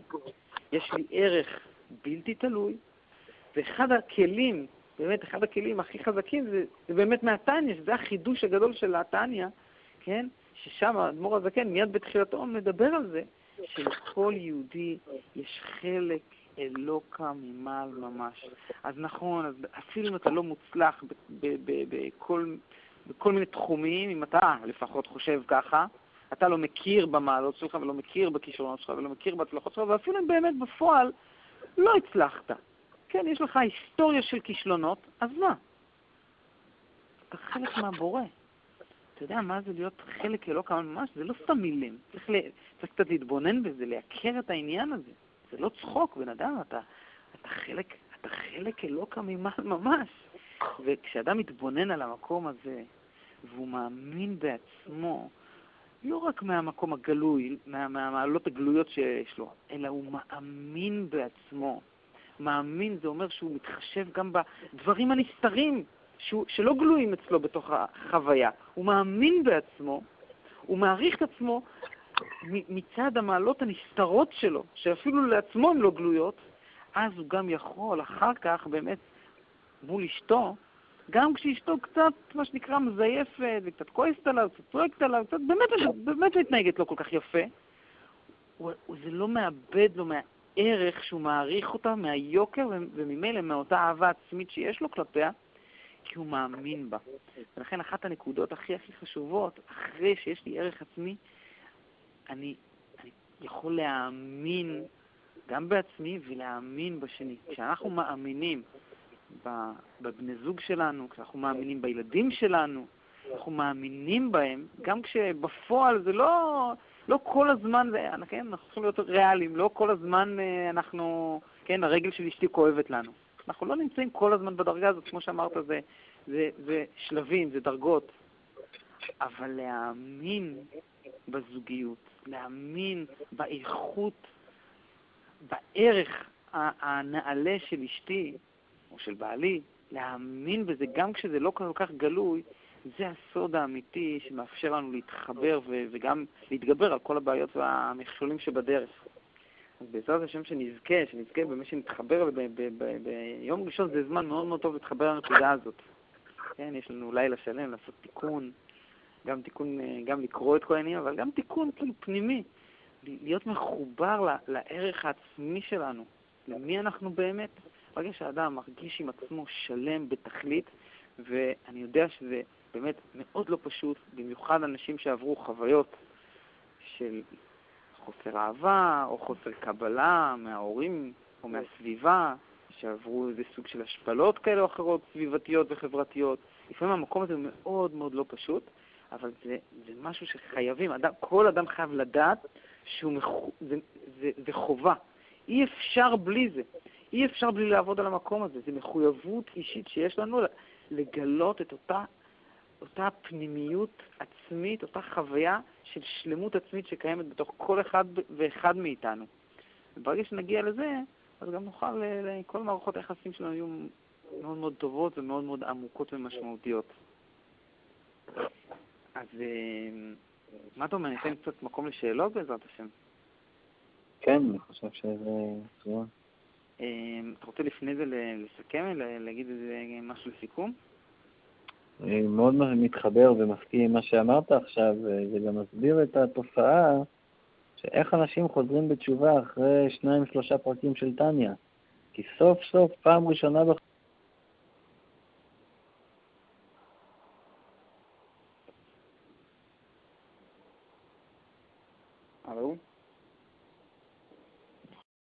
יש לי ערך בלתי תלוי, ואחד הכלים, באמת, אחד הכלים הכי חזקים זה, זה באמת מהתניא, שזה החידוש הגדול של התניא, כן? ששם האדמו"ר הזקן, מיד בתחילתו, מדבר על זה, שלכל יהודי יש חלק אלוקה ממעל ממש. אז נכון, אז אפילו אם אתה לא מוצלח בכל, בכל מיני תחומים, אם אתה לפחות חושב ככה, אתה לא מכיר במעלות שלך ולא מכיר בכישרונות שלך ולא מכיר בהצלחות שלך, ואפילו אם באמת בפועל לא הצלחת. כן, יש לך היסטוריה של כישלונות, אז מה? אתה חלק מהבורא. אתה יודע מה זה להיות חלק אלוקה ממש? זה לא סתם מילים. צריך, ל... צריך קצת להתבונן בזה, להכר את העניין הזה. זה לא צחוק, בן אדם, אתה, אתה חלק, אתה חלק אלוקה ממעל ממש. וכשאדם מתבונן על המקום הזה, והוא מאמין בעצמו, לא רק מהמקום הגלוי, מה, מהמעלות הגלויות שיש לו, אלא הוא מאמין בעצמו. מאמין זה אומר שהוא מתחשב גם בדברים הנסתרים, שהוא, שלא גלויים אצלו בתוך החוויה. הוא מאמין בעצמו, הוא מעריך את עצמו מצד המעלות הנסתרות שלו, שאפילו לעצמו הן לא גלויות, אז הוא גם יכול אחר כך באמת מול אשתו, גם כשאשתו קצת, מה שנקרא, מזייפת, וקצת כועסת עליו, קצת צועקת עליו, קצת באמת, באמת מתנהגת לא כל כך יפה, הוא, זה לא מאבד לו מהערך שהוא מעריך אותה, מהיוקר, וממילא מאותה אהבה עצמית שיש לו כלפיה, כי הוא מאמין בה. ולכן אחת הנקודות הכי הכי חשובות, אחרי שיש לי ערך עצמי, אני, אני יכול להאמין גם בעצמי ולהאמין בשני. כשאנחנו מאמינים בבני זוג שלנו, כשאנחנו מאמינים בילדים שלנו, אנחנו מאמינים בהם, גם כשבפועל זה לא, לא כל הזמן, כן, אנחנו צריכים להיות ריאליים, לא כל הזמן אה, אנחנו, כן, הרגל של אשתי כואבת לנו. אנחנו לא נמצאים כל הזמן בדרגה הזאת, כמו שאמרת, זה, זה, זה שלבים, זה דרגות. אבל להאמין בזוגיות, להאמין באיכות, בערך הנעלה של אשתי או של בעלי, להאמין בזה גם כשזה לא כל כך גלוי, זה הסוד האמיתי שמאפשר לנו להתחבר וגם להתגבר על כל הבעיות והמכשולים שבדרך. אז בעזרת השם שנזכה, שנזכה באמת שנתחבר, ביום ראשון זה זמן מאוד מאוד טוב להתחבר לנקודה הזאת. כן, יש לנו לילה שלם לעשות תיקון, גם תיקון, אה, גם לקרוא את כל העניינים, אבל גם תיקון כאילו פנימי, להיות מחובר לערך העצמי שלנו, למי אנחנו באמת. ברגע שהאדם מרגיש עם עצמו שלם בתכלית, ואני יודע שזה באמת מאוד לא פשוט, במיוחד אנשים שעברו חוויות של חוסר אהבה או חוסר קבלה מההורים או מהסביבה, שעברו איזה סוג של השפלות כאלה או אחרות, סביבתיות וחברתיות. לפעמים המקום הזה הוא מאוד מאוד לא פשוט, אבל זה, זה משהו שחייבים, אדם, כל אדם חייב לדעת שהוא מח... זה, זה, חובה. אי אפשר בלי זה. אי אפשר בלי לעבוד על המקום הזה. זו מחויבות אישית שיש לנו לגלות את אותה, אותה פנימיות עצמית, אותה חוויה של שלמות עצמית שקיימת בתוך כל אחד ואחד מאיתנו. וברגע שנגיע לזה, אז גם נוכל, כל מערכות היחסים שלנו יהיו מאוד מאוד טובות ומאוד מאוד עמוקות ומשמעותיות. אז אה, מה אתה אומר, ניתן קצת מקום לשאלות בעזרת השם? כן, אני חושב שזה מצוין. אה, אתה רוצה לפני זה לסכם, להגיד איזה משהו לסיכום? אני מאוד מתחבר ומסכים עם מה שאמרת עכשיו, וזה גם מסביר את התופעה שאיך אנשים חוזרים בתשובה אחרי שניים, שלושה פרקים של טניה. כי סוף סוף, פעם ראשונה בח...